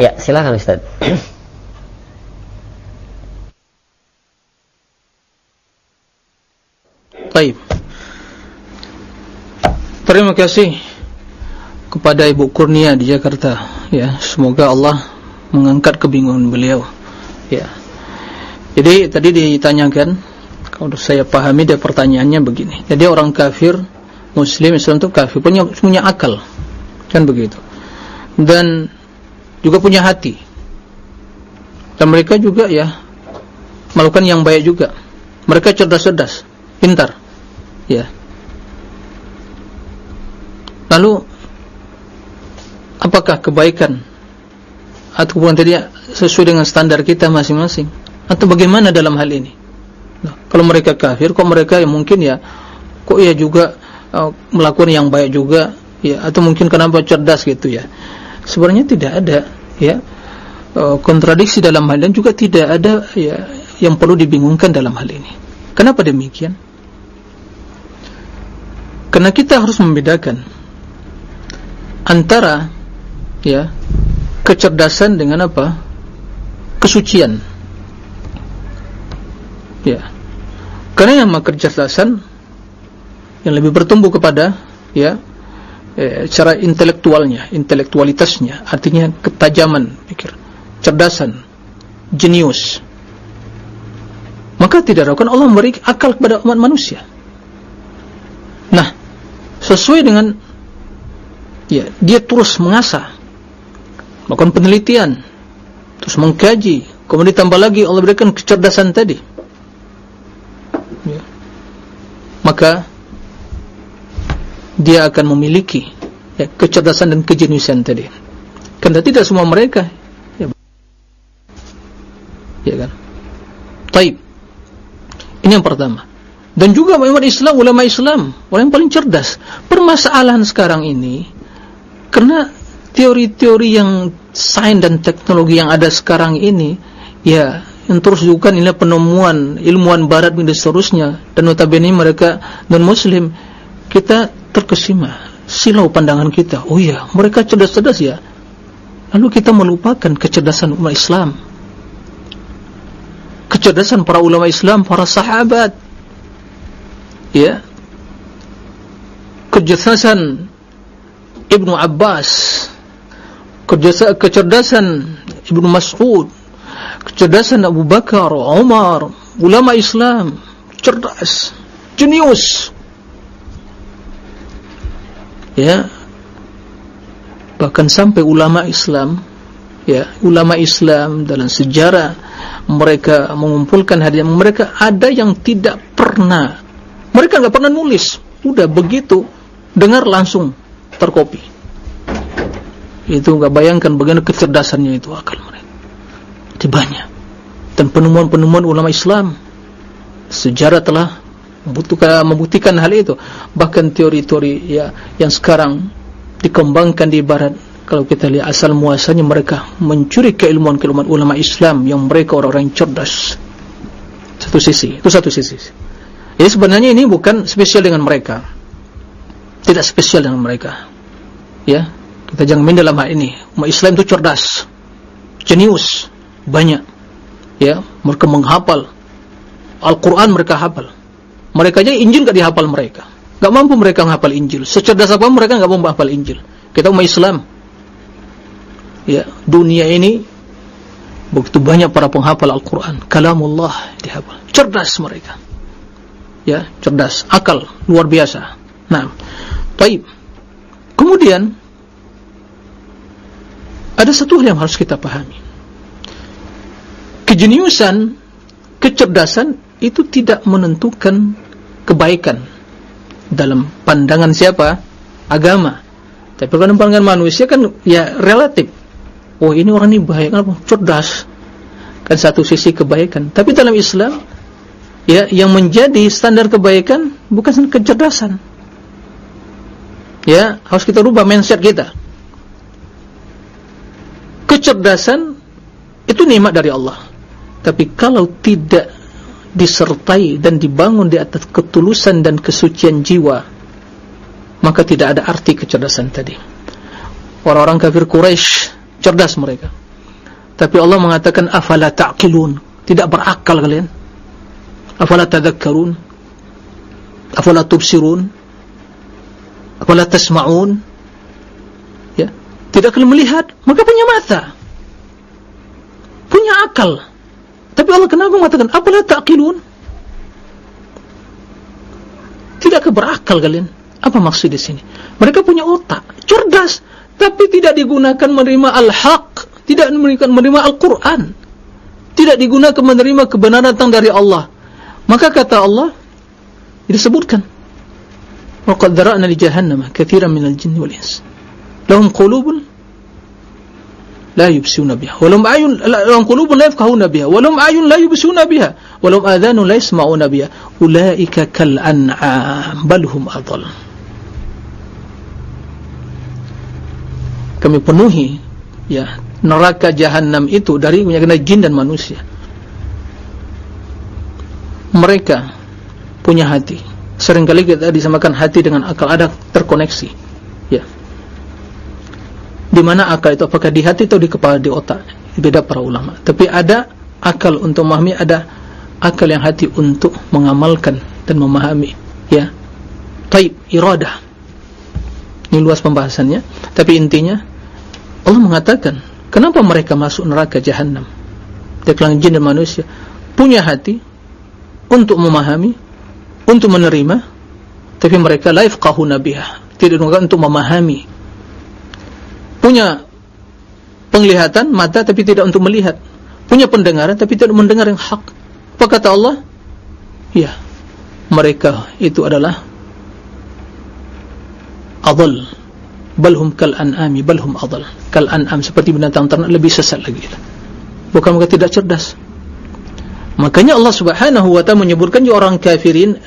Ya, silakan Ustaz. Baik. Terima kasih kepada Ibu Kurnia di Jakarta. Ya, semoga Allah mengangkat kebingungan beliau. Ya. Jadi tadi ditanyakan, kalau saya pahami dia pertanyaannya begini. Jadi orang kafir, Muslim, Islam itu kafir punya punya akal, kan begitu. Dan juga punya hati. Dan mereka juga ya melakukan yang baik juga. Mereka cerdas-cerdas, pintar. Ya. Lalu apakah kebaikan atau bukan tadi sesuai dengan standar kita masing-masing atau bagaimana dalam hal ini? Nah, kalau mereka kafir, kok mereka yang mungkin ya kok ya juga uh, melakukan yang baik juga ya atau mungkin kenapa cerdas gitu ya. Sebenarnya tidak ada ya uh, kontradiksi dalam hal ini juga tidak ada ya yang perlu dibingungkan dalam hal ini. Kenapa demikian? Karena kita harus membedakan antara ya kecerdasan dengan apa? kesucian. Ya. Karena nama kecerdasan yang lebih bertumbuh kepada ya eh, cara intelektualnya, intelektualitasnya, artinya ketajaman pikir, cerdasan, jenius. Maka tidak ragukan Allah memberi akal kepada umat manusia. Nah, sesuai dengan ya, dia terus mengasah melakukan penelitian terus mengkaji kemudian ditambah lagi Allah berikan kecerdasan tadi ya. maka dia akan memiliki ya, kecerdasan dan kejeniusan tadi. Karena tidak semua mereka ya, ya kan? Taib. Ini yang pertama. Dan juga umat Islam, ulama Islam orang yang paling cerdas. Permasalahan sekarang ini karena teori-teori yang sains dan teknologi yang ada sekarang ini ya yang terus juga ini penemuan ilmuwan barat dan seterusnya. Dan notabene mereka non muslim kita terkesima. Silau pandangan kita. Oh ya mereka cerdas-cerdas ya. Lalu kita melupakan kecerdasan umat Islam. Kecerdasan para ulama Islam, para sahabat. Ya. Kecerdasan Ibnu Abbas, kecerdasan Ibnu Mas'ud, kecerdasan Abu Bakar, Umar, ulama Islam, cerdas, jenius. Ya. Bahkan sampai ulama Islam, ya, ulama Islam dalam sejarah mereka mengumpulkan hadiah mereka ada yang tidak pernah mereka enggak pernah nulis, udah begitu dengar langsung terkopi. Itu enggak bayangkan bagaimana kecerdasannya itu akal mereka. Itu banyak. Dan penemuan-penemuan ulama Islam sejarah telah membuktikan, membuktikan hal itu. Bahkan teori-teori ya yang sekarang dikembangkan di barat kalau kita lihat asal muasalnya mereka mencuri keilmuan-keilmuan ulama Islam yang mereka orang-orang cerdas. Satu sisi, itu satu sisi. Jadi sebenarnya ini bukan spesial dengan mereka. Tidak spesial dengan mereka. Ya, kita jangan main dalam hal ini. Umat Islam itu cerdas, jenius, banyak. Ya, mereka menghafal Al-Quran mereka hafal. Mereka aja Injil tidak dihafal mereka. Tidak mampu mereka menghafal Injil. Secerdas apa mereka tidak mampu menghafal Injil. Kita umat Islam. Ya, dunia ini begitu banyak para penghafal Al-Quran. Kalamullah dihafal. Cerdas mereka. Ya, cerdas, akal luar biasa. Nah, Taib. Kemudian ada satu hal yang harus kita pahami. Kejeniusan, kecerdasan itu tidak menentukan kebaikan dalam pandangan siapa? Agama. Tapi kalau pandangan manusia kan ya relatif. Oh ini orang ini baik, kenapa? Cerdas. Kan satu sisi kebaikan. Tapi dalam Islam, ya yang menjadi standar kebaikan bukan kecerdasan. Ya harus kita rubah mindset kita kecerdasan itu nikmat dari Allah tapi kalau tidak disertai dan dibangun di atas ketulusan dan kesucian jiwa maka tidak ada arti kecerdasan tadi. Orang-orang kafir Quraisy cerdas mereka. Tapi Allah mengatakan afala ta'qilun? Tidak berakal kalian. Afala tadhakkarun? Afala tubsirun? Afala tasma'un? Tidak akan melihat maka punya mata. Punya akal tapi Allah kenapa mengatakan apalah ta'qilun? Tidak berakal kalian. Apa maksud di sini? Mereka punya otak cerdas tapi tidak digunakan menerima al-haq tidak menerima al-Quran tidak digunakan menerima kebenaran datang dari Allah. Maka kata Allah disebutkan waqad dara'na li jahannama katsiran minal jinni wal ins la yubsiruna biha wa lahum ayun lahum qulubun la yafqahuna biha wa lahum ayun la yubsiruna biha wa lahum adhanun la yasma'una biha ulaika kal an'am bal hum adall kami penuhi ya neraka jahannam itu dari kena jin dan manusia. Mereka punya hati. Seringkali kita disamakan hati dengan akal. Ada terkoneksi ya di mana akal itu? Apakah di hati atau di kepala di otak? Beda para ulama. Tapi ada akal untuk memahami ada akal yang hati untuk mengamalkan dan memahami ya. Taib iradah. Ini luas pembahasannya. Tapi intinya Allah mengatakan kenapa mereka masuk neraka jahanam dari kalangan jin dan manusia punya hati untuk memahami untuk menerima tapi mereka laif kahuna biha. Tidak untuk memahami punya penglihatan mata tapi tidak untuk melihat. Punya pendengaran tapi tidak mendengar yang hak. Apa kata Allah? Ya mereka itu adalah adal balhum kal an'ami balhum adal kal an'am seperti binatang ternak lebih sesat lagi bukan mereka tidak cerdas. Makanya Allah subhanahu wa ta'ala menyebutkan orang kafirin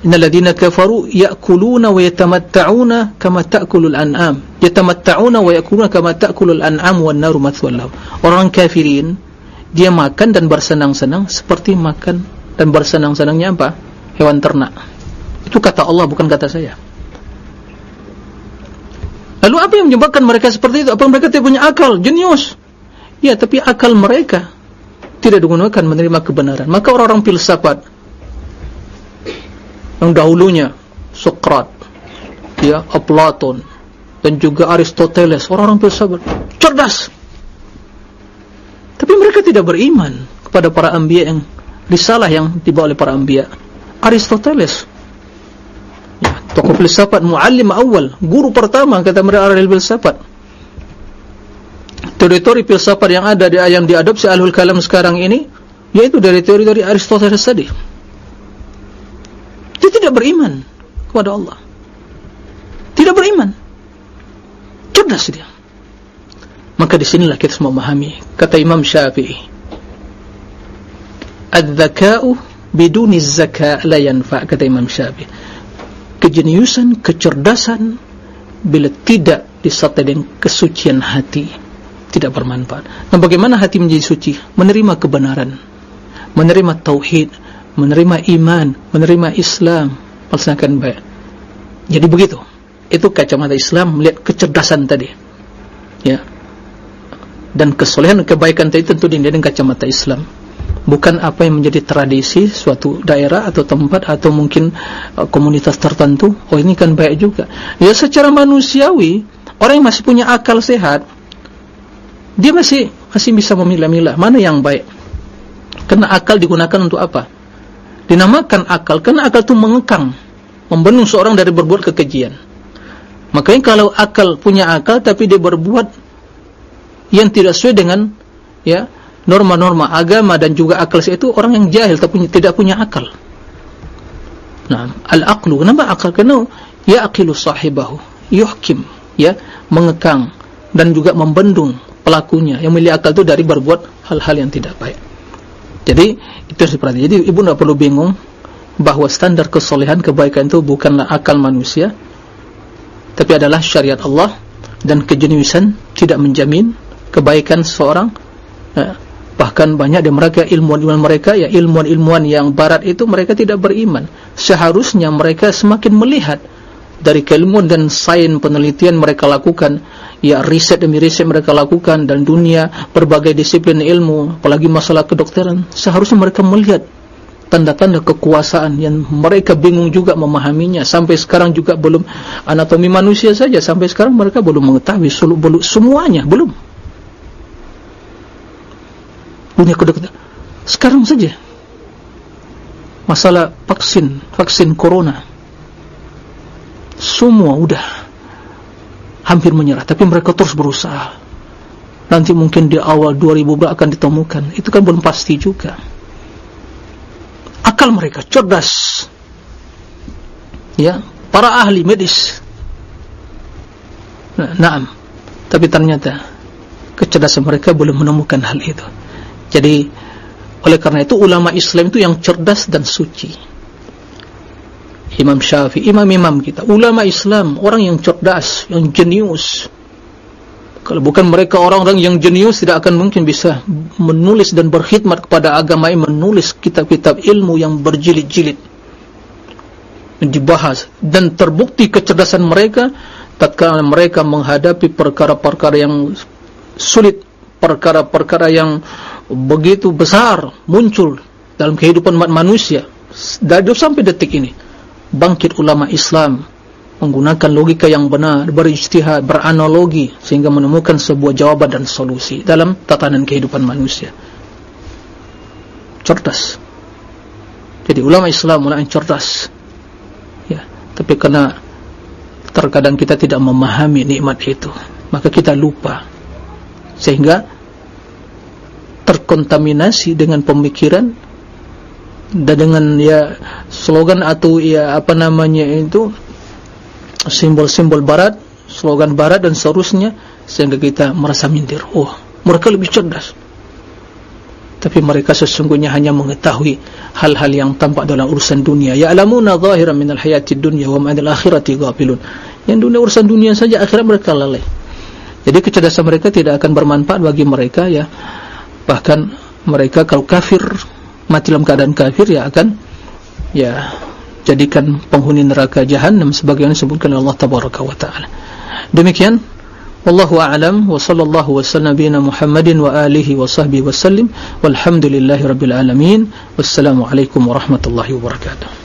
innal ladina kafaru ya'kuluna wa yatamatta'una kama ta'kulul an'am. Yatamatta'una wa ya'kuluna kama ta'kulul an'am wan naru mathwal lahum orang kafirin dia makan dan bersenang-senang seperti makan dan bersenang-senangnya apa? Hewan ternak. Itu kata Allah bukan kata saya. Lalu apa yang menyebabkan mereka seperti itu? Apa mereka tidak punya akal? Jenius. Ya tapi akal mereka tidak digunakan menerima kebenaran. Maka orang-orang filsafat yang dahulunya Sokrat ya Platon dan juga Aristoteles. Orang-orang filsafat cerdas. Tapi mereka tidak beriman kepada para anbiya yang risalah yang dibawa oleh para anbiya. Aristoteles. Ya, tokoh filsafat muallim awal guru pertama kata mereka ahli filsafat. Teori-teori filsafat yang ada di yang diadopsi ahlul kalam sekarang ini yaitu dari teori-teori Aristoteles tadi dia tidak beriman kepada Allah tidak beriman cerdas dia maka disinilah kita semua memahami kata Imam Syafi'i al-zaka'u biduni zaka' la yanfa' kata Imam Syafi'i kejeniusan, kecerdasan bila tidak disertai dengan kesucian hati tidak bermanfaat. Nah, bagaimana hati menjadi suci? Menerima kebenaran, menerima tauhid, menerima iman, menerima Islam, melaksanakan baik. Jadi begitu. Itu kacamata Islam melihat kecerdasan tadi. Ya. Dan kesolehan kebaikan tadi tentu dilihat dengan kacamata Islam. Bukan apa yang menjadi tradisi suatu daerah atau tempat atau mungkin uh, komunitas tertentu. Oh ini kan baik juga. Ya secara manusiawi, orang yang masih punya akal sehat, dia masih masih bisa memilah-milah mana yang baik karena akal digunakan untuk apa dinamakan akal karena akal itu mengekang membenung seorang dari berbuat kekejian. Makanya kalau akal punya akal tapi dia berbuat yang tidak sesuai dengan ya norma-norma agama dan juga akal itu orang yang jahil tapi tidak punya akal. Nah al-aqlu kenapa akal? Kena ya aqilu sahibahu yuhkim ya mengekang dan juga membendung pelakunya. Yang memiliki akal itu dari berbuat hal-hal yang tidak baik jadi itu seperti jadi ibu tidak perlu bingung bahawa standar kesolehan kebaikan itu bukanlah akal manusia tapi adalah syariat Allah dan kejeniusan tidak menjamin kebaikan seorang eh, bahkan banyak di mereka ilmuwan-ilmuwan mereka ya ilmuwan-ilmuwan yang barat itu mereka tidak beriman. Seharusnya mereka semakin melihat dari keilmuan dan sains penelitian mereka lakukan ya riset demi riset mereka lakukan dan dunia berbagai disiplin ilmu apalagi masalah kedokteran seharusnya mereka melihat tanda-tanda kekuasaan yang mereka bingung juga memahaminya. Sampai sekarang juga belum anatomi manusia saja sampai sekarang mereka belum mengetahui seluruh belum semuanya belum. Dunia kedokteran. Sekarang saja masalah vaksin vaksin corona semua sudah hampir menyerah tapi mereka terus berusaha. Nanti mungkin di awal 2000 akan ditemukan. Itu kan belum pasti juga. Akal mereka cerdas. Ya para ahli medis. Nah, naam. Tapi ternyata kecerdasan mereka belum menemukan hal itu. Jadi oleh karena itu ulama Islam itu yang cerdas dan suci Imam Syafi'i, imam-imam kita, ulama Islam, orang yang cerdas, yang jenius. Kalau bukan mereka orang-orang yang jenius tidak akan mungkin bisa menulis dan berkhidmat kepada agama ini, menulis kitab-kitab ilmu yang berjilid-jilid. Dibahas dan terbukti kecerdasan mereka tatkala mereka menghadapi perkara-perkara yang sulit, perkara-perkara yang begitu besar muncul dalam kehidupan manusia dari sampai detik ini bangkit ulama Islam menggunakan logika yang benar berijtihad beranalogi sehingga menemukan sebuah jawaban dan solusi dalam tatanan kehidupan manusia. Cerdas. Jadi ulama Islam mulai cerdas. Ya tapi karena terkadang kita tidak memahami nikmat itu maka kita lupa. Sehingga terkontaminasi dengan pemikiran dan dengan ya slogan atau ya apa namanya itu simbol-simbol barat slogan barat dan seterusnya sehingga kita merasa mindir oh mereka lebih cerdas. Tapi mereka sesungguhnya hanya mengetahui hal-hal yang tampak dalam urusan dunia. Ya alamuna zahiran minal hayati dunia wa ma'adil akhirati gafilun yang dunia urusan dunia saja akhirat mereka lalai. Jadi kecerdasan mereka tidak akan bermanfaat bagi mereka ya. Bahkan mereka kalau kafir mati dalam keadaan kafir ya akan ya jadikan penghuni neraka jahanam sebagaimana disebutkan Allah tabaraka wa taala. Demikian wallahu a'lam wa sallallahu wa sallam bina Muhammadin wa alihi wa sahbihi wa sallim walhamdulillahi rabbil alamin wassalamu alaikum warahmatullahi wabarakatuh